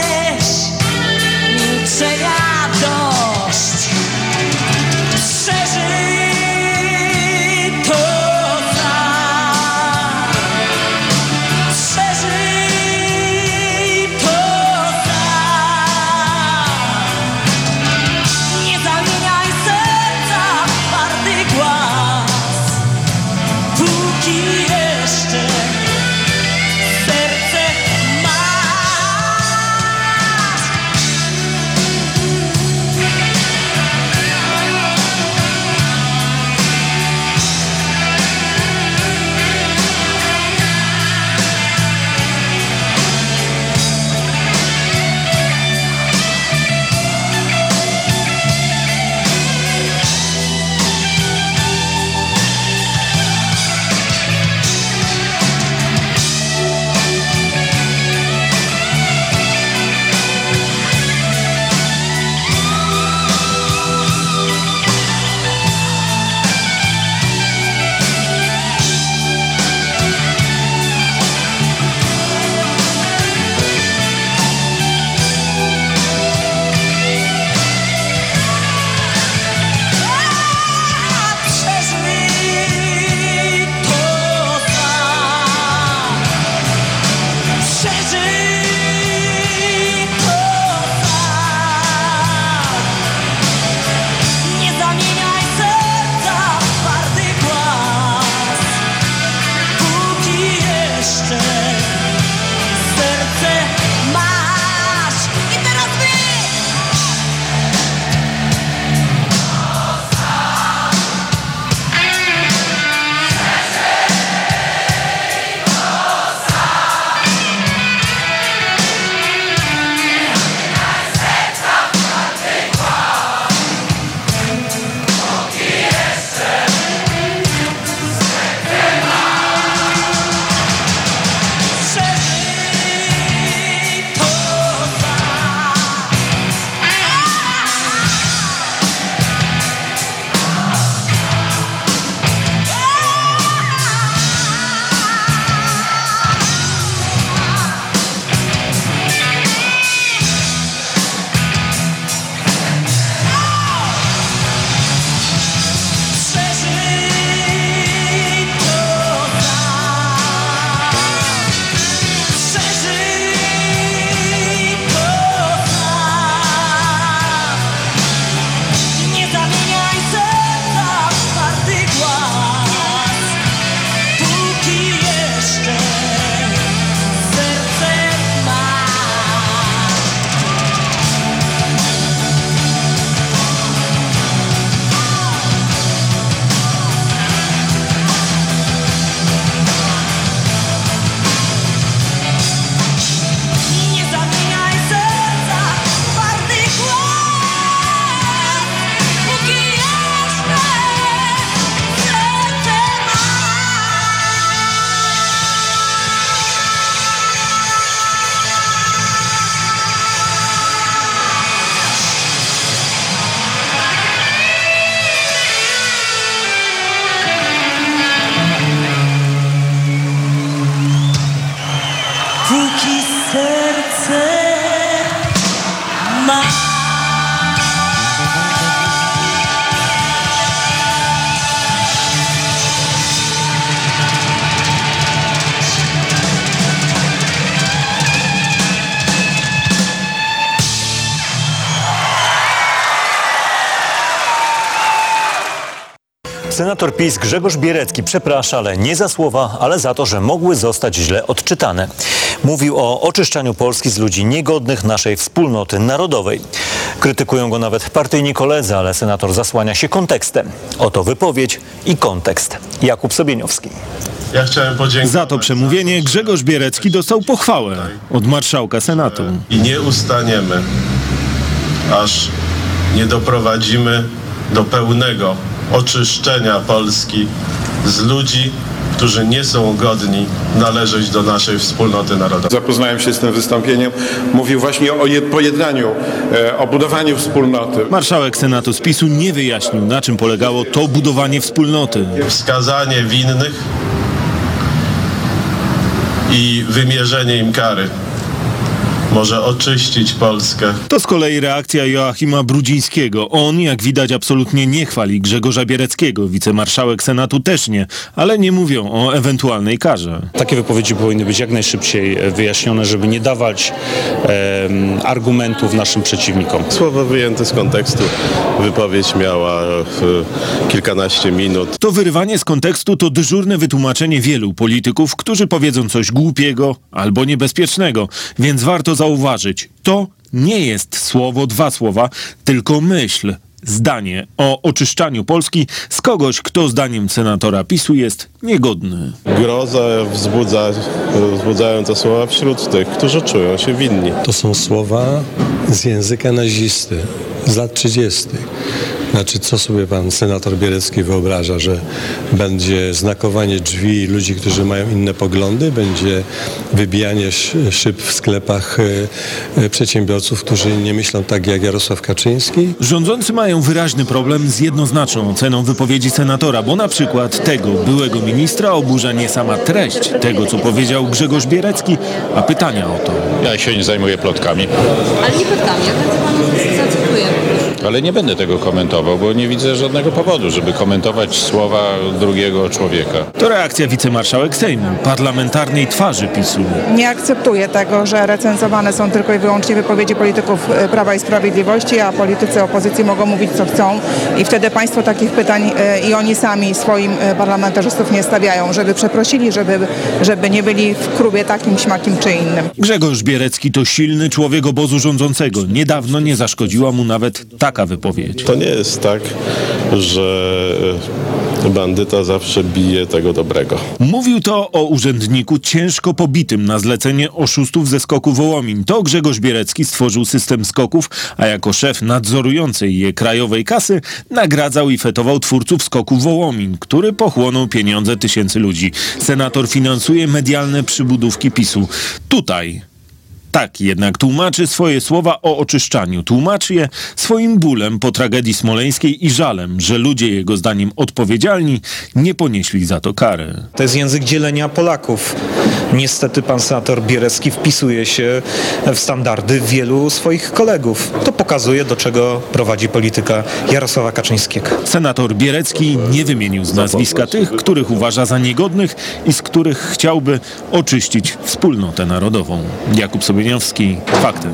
Senator PiS Grzegorz Bierecki przeprasza, ale nie za słowa, ale za to, że mogły zostać źle odczytane. Mówił o oczyszczaniu Polski z ludzi niegodnych naszej wspólnoty narodowej. Krytykują go nawet partyjni koledzy, ale senator zasłania się kontekstem. Oto wypowiedź i kontekst. Jakub Sobieniowski. Ja chciałem podziękować. Za to przemówienie Grzegorz Bierecki dostał pochwałę od marszałka Senatu. I nie ustaniemy, aż nie doprowadzimy do pełnego oczyszczenia Polski z ludzi, którzy nie są godni należeć do naszej wspólnoty narodowej. Zapoznałem się z tym wystąpieniem. Mówił właśnie o je- pojednaniu, e, o budowaniu wspólnoty. Marszałek Senatu z PiSu nie wyjaśnił, na czym polegało to budowanie wspólnoty. Wskazanie winnych i wymierzenie im kary może oczyścić Polskę. To z kolei reakcja Joachima Brudzińskiego. On, jak widać, absolutnie nie chwali Grzegorza Biereckiego. Wicemarszałek Senatu też nie, ale nie mówią o ewentualnej karze. Takie wypowiedzi powinny być jak najszybciej e, wyjaśnione, żeby nie dawać em, argumentów naszym przeciwnikom. Słowo wyjęte z kontekstu. Wypowiedź miała e, kilkanaście minut. To wyrywanie z kontekstu to dyżurne wytłumaczenie wielu polityków, którzy powiedzą coś głupiego albo niebezpiecznego, więc warto zauważyć, to nie jest słowo dwa słowa, tylko myśl, zdanie o oczyszczaniu Polski z kogoś, kto zdaniem senatora PiSu jest niegodny. Grozę wzbudza, wzbudzają te słowa wśród tych, którzy czują się winni. To są słowa z języka nazisty z lat 30. Znaczy, co sobie pan senator Bierecki wyobraża, że będzie znakowanie drzwi ludzi, którzy mają inne poglądy, będzie wybijanie sz- szyb w sklepach e, e, przedsiębiorców, którzy nie myślą tak jak Jarosław Kaczyński? Rządzący mają wyraźny problem z jednoznaczną oceną wypowiedzi senatora, bo na przykład tego byłego ministra oburza nie sama treść tego, co powiedział Grzegorz Bierecki, a pytania o to. Ja się nie zajmuję plotkami, Ale nie zacytuję. Ale nie będę tego komentował, bo nie widzę żadnego powodu, żeby komentować słowa drugiego człowieka. To reakcja wicemarszałek Sejmu, parlamentarnej twarzy PiSu. Nie akceptuję tego, że recenzowane są tylko i wyłącznie wypowiedzi polityków e, Prawa i Sprawiedliwości, a politycy opozycji mogą mówić co chcą i wtedy państwo takich pytań e, i oni sami swoim e, parlamentarzystów nie stawiają, żeby przeprosili, żeby, żeby nie byli w klubie takim, śmakim czy innym. Grzegorz Bierecki to silny człowiek obozu rządzącego. Niedawno nie zaszkodziła mu nawet taka wypowiedź. To nie jest tak, że e, bandyta zawsze bije tego dobrego. Mówił to o urzędniku ciężko pobitym na zlecenie oszustów ze skoku Wołomin. To Grzegorz Bierecki stworzył system skoków, a jako szef nadzorującej je krajowej kasy nagradzał i fetował twórców skoku Wołomin, który pochłonął pieniądze tysięcy ludzi. Senator finansuje medialne przybudówki PiSu. Tutaj tak jednak tłumaczy swoje słowa o oczyszczaniu. Tłumaczy je swoim bólem po tragedii smoleńskiej i żalem, że ludzie jego zdaniem odpowiedzialni nie ponieśli za to kary. To jest język dzielenia Polaków. Niestety pan senator Bierecki wpisuje się w standardy wielu swoich kolegów. To pokazuje, do czego prowadzi polityka Jarosława Kaczyńskiego. Senator Bierecki nie wymienił z nazwiska tych, których uważa za niegodnych i z których chciałby oczyścić wspólnotę narodową. Jakub Sobieniowski, Fakty.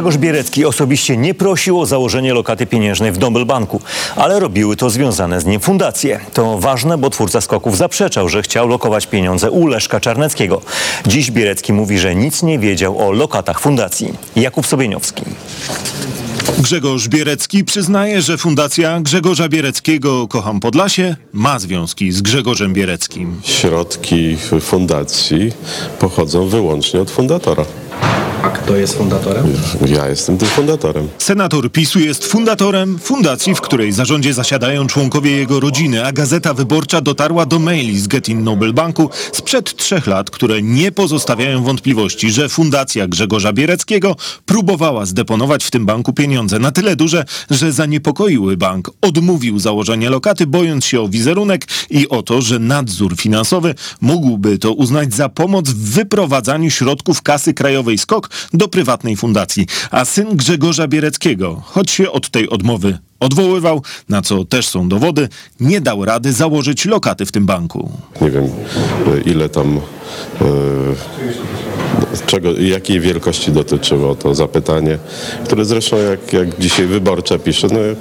Grzegorz Bierecki osobiście nie prosił o założenie lokaty pieniężnej w Dombelbanku, ale robiły to związane z nim fundacje. To ważne, bo twórca skoków zaprzeczał, że chciał lokować pieniądze u Leszka Czarneckiego. Dziś Bierecki mówi, że nic nie wiedział o lokatach fundacji. Jakub Sobieniowski. Grzegorz Bierecki przyznaje, że Fundacja Grzegorza Biereckiego Kocham Podlasie ma związki z Grzegorzem Biereckim. Środki fundacji pochodzą wyłącznie od fundatora. A kto jest fundatorem? Ja jestem tym fundatorem. Senator PiSu jest fundatorem fundacji, w której zarządzie zasiadają członkowie jego rodziny, a Gazeta Wyborcza dotarła do maili z Getin Nobel Banku sprzed trzech lat, które nie pozostawiają wątpliwości, że fundacja Grzegorza Biereckiego próbowała zdeponować w tym banku pieniądze na tyle duże, że zaniepokoiły bank. Odmówił założenia lokaty, bojąc się o wizerunek i o to, że nadzór finansowy mógłby to uznać za pomoc w wyprowadzaniu środków kasy krajowej SKOK do prywatnej fundacji. A syn Grzegorza Biereckiego, choć się od tej odmowy odwoływał, na co też są dowody, nie dał rady założyć lokaty w tym banku. Nie wiem, e, ile tam e, czego, jakiej wielkości dotyczyło to zapytanie, które zresztą jak, jak dzisiaj wyborcza pisze, no jak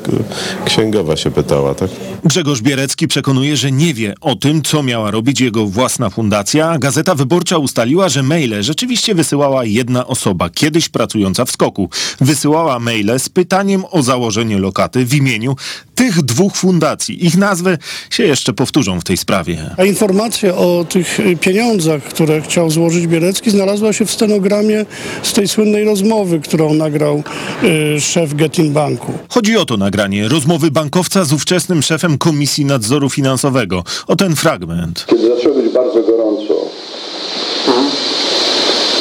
księgowa się pytała, tak? Grzegorz Bierecki przekonuje, że nie wie o tym, co miała robić jego własna fundacja, Gazeta Wyborcza ustaliła, że maile rzeczywiście wysyłała jedna osoba, kiedyś pracująca w Skoku. Wysyłała maile z pytaniem o założenie lokaty w imieniu tych dwóch fundacji. Ich nazwy się jeszcze powtórzą w tej sprawie. A informacja o tych pieniądzach, które chciał złożyć Bierecki, znalazła się w stenogramie z tej słynnej rozmowy, którą nagrał y, szef Getin Banku. Chodzi o to nagranie rozmowy bankowca z ówczesnym szefem Komisji Nadzoru Finansowego. O ten fragment. Kiedy zaczęło być bardzo gorąco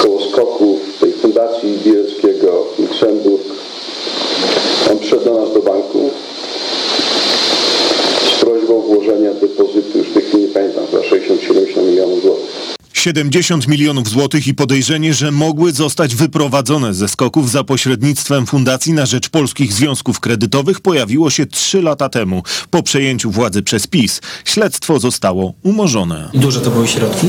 koło skoków tej fundacji Bieleckiego Luksemburg, on przyszedł do nas do banku z prośbą włożenia depozytu, już w tej chwili nie pamiętam, za 60-70 milionów złotych. 70 milionów złotych i podejrzenie, że mogły zostać wyprowadzone ze skoków za pośrednictwem Fundacji na Rzecz Polskich Związków Kredytowych pojawiło się 3 lata temu. Po przejęciu władzy przez PiS śledztwo zostało umorzone. Duże to były środki?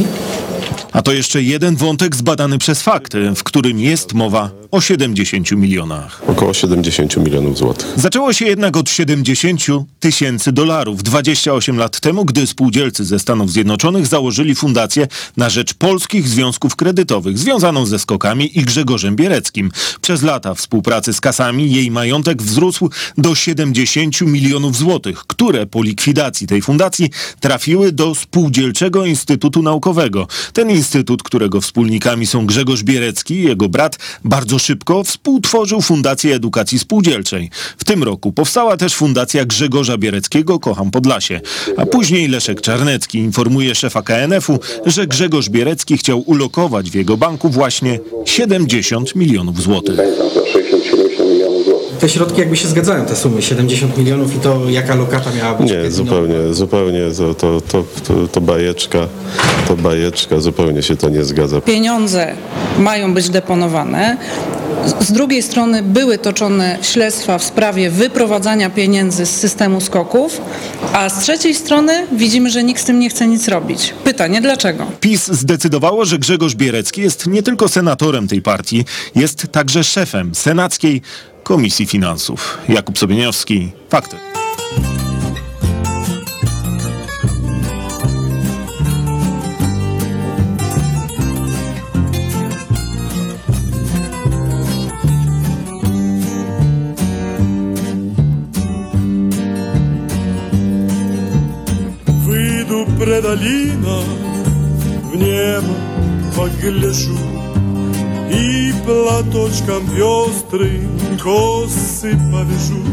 A to jeszcze jeden wątek zbadany przez fakty, w którym jest mowa o 70 milionach. Około 70 milionów złotych. Zaczęło się jednak od 70 tysięcy dolarów 28 lat temu, gdy spółdzielcy ze Stanów Zjednoczonych założyli fundację na rzecz polskich związków kredytowych, związaną ze skokami i Grzegorzem Biereckim. Przez lata współpracy z kasami jej majątek wzrósł do 70 milionów złotych, które po likwidacji tej fundacji trafiły do Spółdzielczego Instytutu Naukowego. Ten instytut, którego wspólnikami są Grzegorz Bierecki i jego brat, bardzo szybko współtworzył Fundację Edukacji Spółdzielczej. W tym roku powstała też Fundacja Grzegorza Biereckiego Kocham Podlasie. A później Leszek Czarnecki informuje szefa KNF-u, że Grzegorz Bierecki chciał ulokować w jego banku właśnie 70 milionów złotych. Te środki jakby się zgadzają, te sumy, 70 milionów i to jaka lokata miała być? Nie, zupełnie, zupełnie to, to, to, to, to bajeczka, to bajeczka, zupełnie się to nie zgadza. Pieniądze mają być deponowane. Z- Z drugiej strony były toczone śledztwa w sprawie wyprowadzania pieniędzy z systemu skoków, a z trzeciej strony widzimy, że nikt z tym nie chce nic robić. Pytanie dlaczego? PiS zdecydowało, że Grzegorz Bierecki jest nie tylko senatorem tej partii, jest także szefem Senackiej Komisji Finansów. Jakub Sobieniowski, Fakty. Выйду предалина, в небо погляжу и платочком пестрым косы повяжу.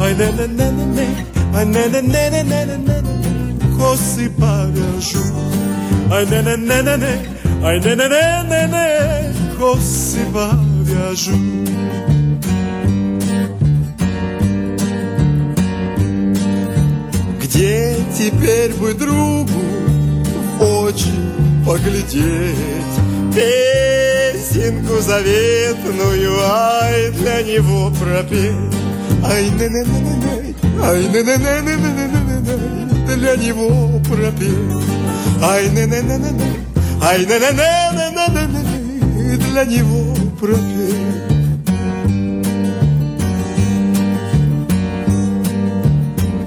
Ай не не не не не ай не не не не не не не косы повяжу. Ай не не не не не ай не не не не не косы повяжу. Где теперь бы другу в очи поглядеть? Э, Песенку заветную, ай, для него пропеть. Ай, не не не не ай, не не не не не не не не для него пропеть. Ай, не не не не не ай, не не не не не не не для него пропеть.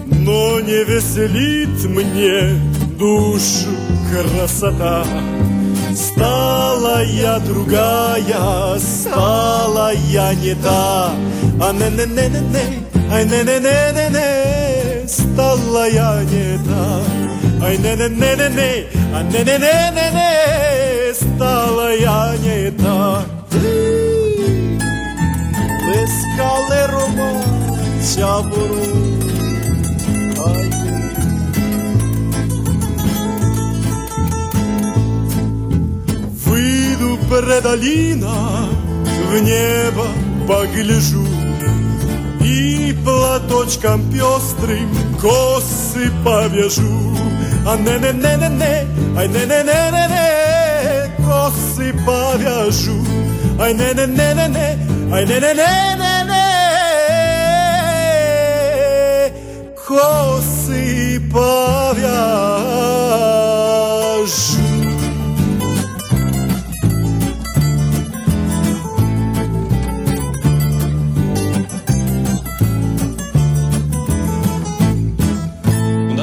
Но не веселит мне душу красота. Стала я другая, стала я не та. А не не не не не, ай не не не не не, стала я не та. Ай не не не не не, а не не не не не, стала я не та. Плескали роман чабуру. Выйду предалина, в небо погляжу И платочком пестрым косы повяжу А не-не-не-не-не, ай не-не-не-не-не Косы повяжу, ай не-не-не-не-не, ай не-не-не-не-не Косы повяжу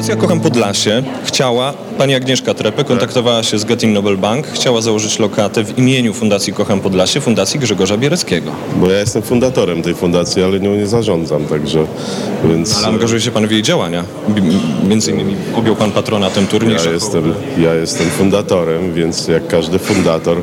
Fundacja Kocham Podlasie chciała, pani Agnieszka Trepę kontaktowała się z Getin Nobel Bank, chciała założyć lokatę w imieniu Fundacji Kocham Podlasie, Fundacji Grzegorza Biereckiego. Bo ja jestem fundatorem tej fundacji, ale nią nie zarządzam, także więc... Ale angażuje się pan w jej działania. Między innymi objął pan patronatem turniej Ja jestem, ja jestem fundatorem, więc jak każdy fundator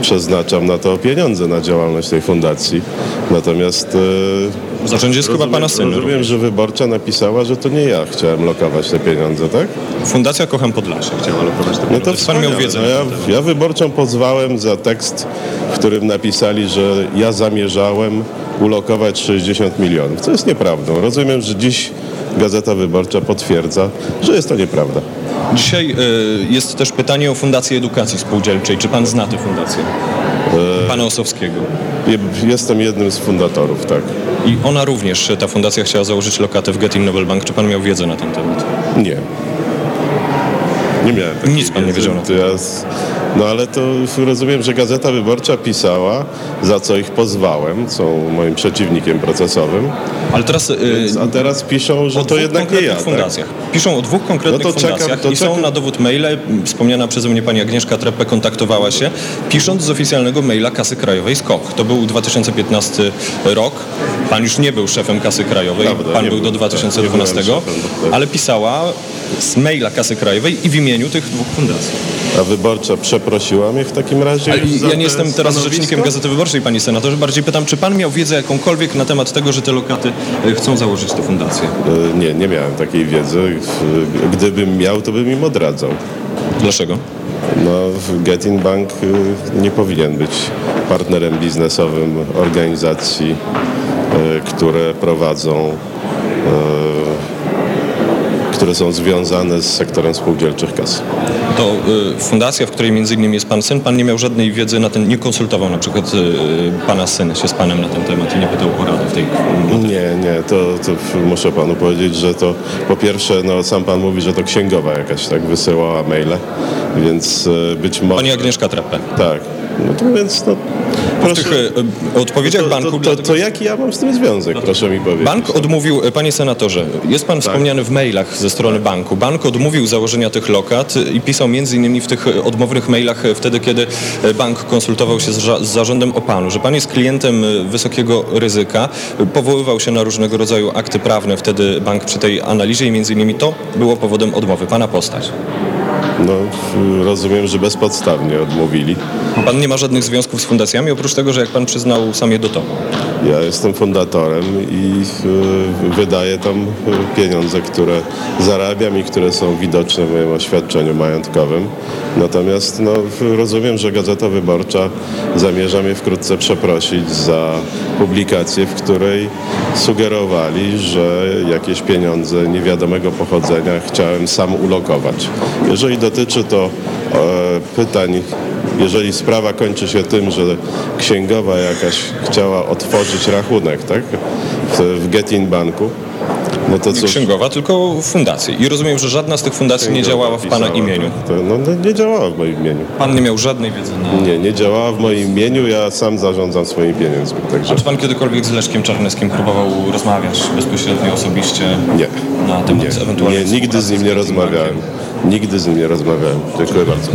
przeznaczam na to pieniądze na działalność tej fundacji. Natomiast... W zarządzie jest chyba pana syn Rozumiem, że wyborcza napisała, że to nie ja chciałem lokować te pieniądze, tak? Fundacja Kocham Podlasie chciała lokować te No pieniądze. to pan miał wiedzę. No ja, ja wyborczą pozwałem za tekst, w którym napisali, że ja zamierzałem ulokować 60 milionów, co jest nieprawdą. Rozumiem, że dziś Gazeta Wyborcza potwierdza, że jest to nieprawda. Dzisiaj y, jest też pytanie o Fundację Edukacji Spółdzielczej. Czy pan zna tę fundację? Pana Osowskiego. Je- Jestem jednym z fundatorów, tak. I ona również, ta fundacja chciała założyć lokatę w Getin Nobel Bank. Czy pan miał wiedzę na ten temat? Nie. Nie miałem Nic pan nie wiedział na To ja z- No ale to rozumiem, że Gazeta Wyborcza pisała, za co ich pozwałem, są moim przeciwnikiem procesowym. Ale teraz... y, Więc, a teraz piszą, że to jednak nie ja. Tak? fundacjach. Piszą o dwóch konkretnych No czekam, fundacjach i są czekam. na dowód maile. Wspomniana przeze mnie pani Agnieszka Treppe kontaktowała się, pisząc z oficjalnego maila Kasy Krajowej SKOK. To był 2015 rok. Pan już nie był szefem Kasy Krajowej, Prawda, pan nie był do byłem, tak, 2012, nie byłem szefem, tak. ale pisała z maila Kasy Krajowej i w imieniu tych dwóch fundacji. A Wyborcza przeprosiła mnie w takim razie Ale ja nie jestem teraz rzecznikiem Gazety Wyborczej, panie senatorze. Bardziej pytam, czy pan miał wiedzę jakąkolwiek na temat tego, że te lokaty y, chcą założyć tę fundację? E, Nie, nie miałem takiej wiedzy. W- Gdybym miał, to bym im odradzał. Dlaczego? No, w Getin Bank nie powinien być partnerem biznesowym organizacji, które prowadzą, które są związane z sektorem spółdzielczych kas. To y, fundacja, w której między innymi jest pan syn, pan nie miał żadnej wiedzy na ten, nie konsultował na przykład y, pana syn się z panem na ten temat i nie pytał o radę w tej Nie, nie, to, to muszę panu powiedzieć, że to po pierwsze, no sam pan mówi, że to księgowa jakaś tak wysyłała maile, więc e, być może... Pani Agnieszka Treppe. Tak, no to więc no... W tych y, odpowiedziach to, banku... To, to, to jaki ja mam z tym związek, proszę mi powiedzieć. Bank odmówił, y, panie senatorze, jest pan wspomniany w mailach ze strony banku. Bank odmówił założenia tych lokat y, i pisał między innymi w tych odmownych mailach wtedy, kiedy bank konsultował się z, zarządem o panu, że pan jest klientem wysokiego ryzyka, powoływał się na różnego rodzaju akty prawne wtedy bank przy tej analizie i między innymi to było powodem odmowy, pana postać. No, rozumiem, że bezpodstawnie odmówili. Pan nie ma żadnych związków z fundacjami, oprócz tego, że jak pan przyznał, sam je dotował. Ja jestem fundatorem i y, wydaję tam y, pieniądze, które zarabiam i które są widoczne w moim oświadczeniu majątkowym. Natomiast no, rozumiem, że Gazeta Wyborcza zamierza mnie wkrótce przeprosić za publikację, w której sugerowali, że jakieś pieniądze niewiadomego pochodzenia chciałem sam ulokować. Jeżeli dotyczy to e, pytań jeżeli sprawa kończy się tym, że księgowa jakaś chciała otworzyć rachunek, tak? W, w Getin Banku, no to cóż. księgowa, tylko fundacje. I rozumiem, że żadna z tych fundacji nie działała w pana imieniu. To, no, no, nie działała w moim imieniu. Pan nie miał żadnej wiedzy na... Nie, nie działała w moim imieniu, ja sam zarządzam swoimi pieniędzmi. Także A czy pan kiedykolwiek z Leszkiem Czarneckim próbował rozmawiać bezpośrednio, osobiście nie. na temat nie, ewentualnej nie, nigdy z nim nie rozmawiałem. Nigdy z nim nie rozmawiałem. Dziękuję bardzo.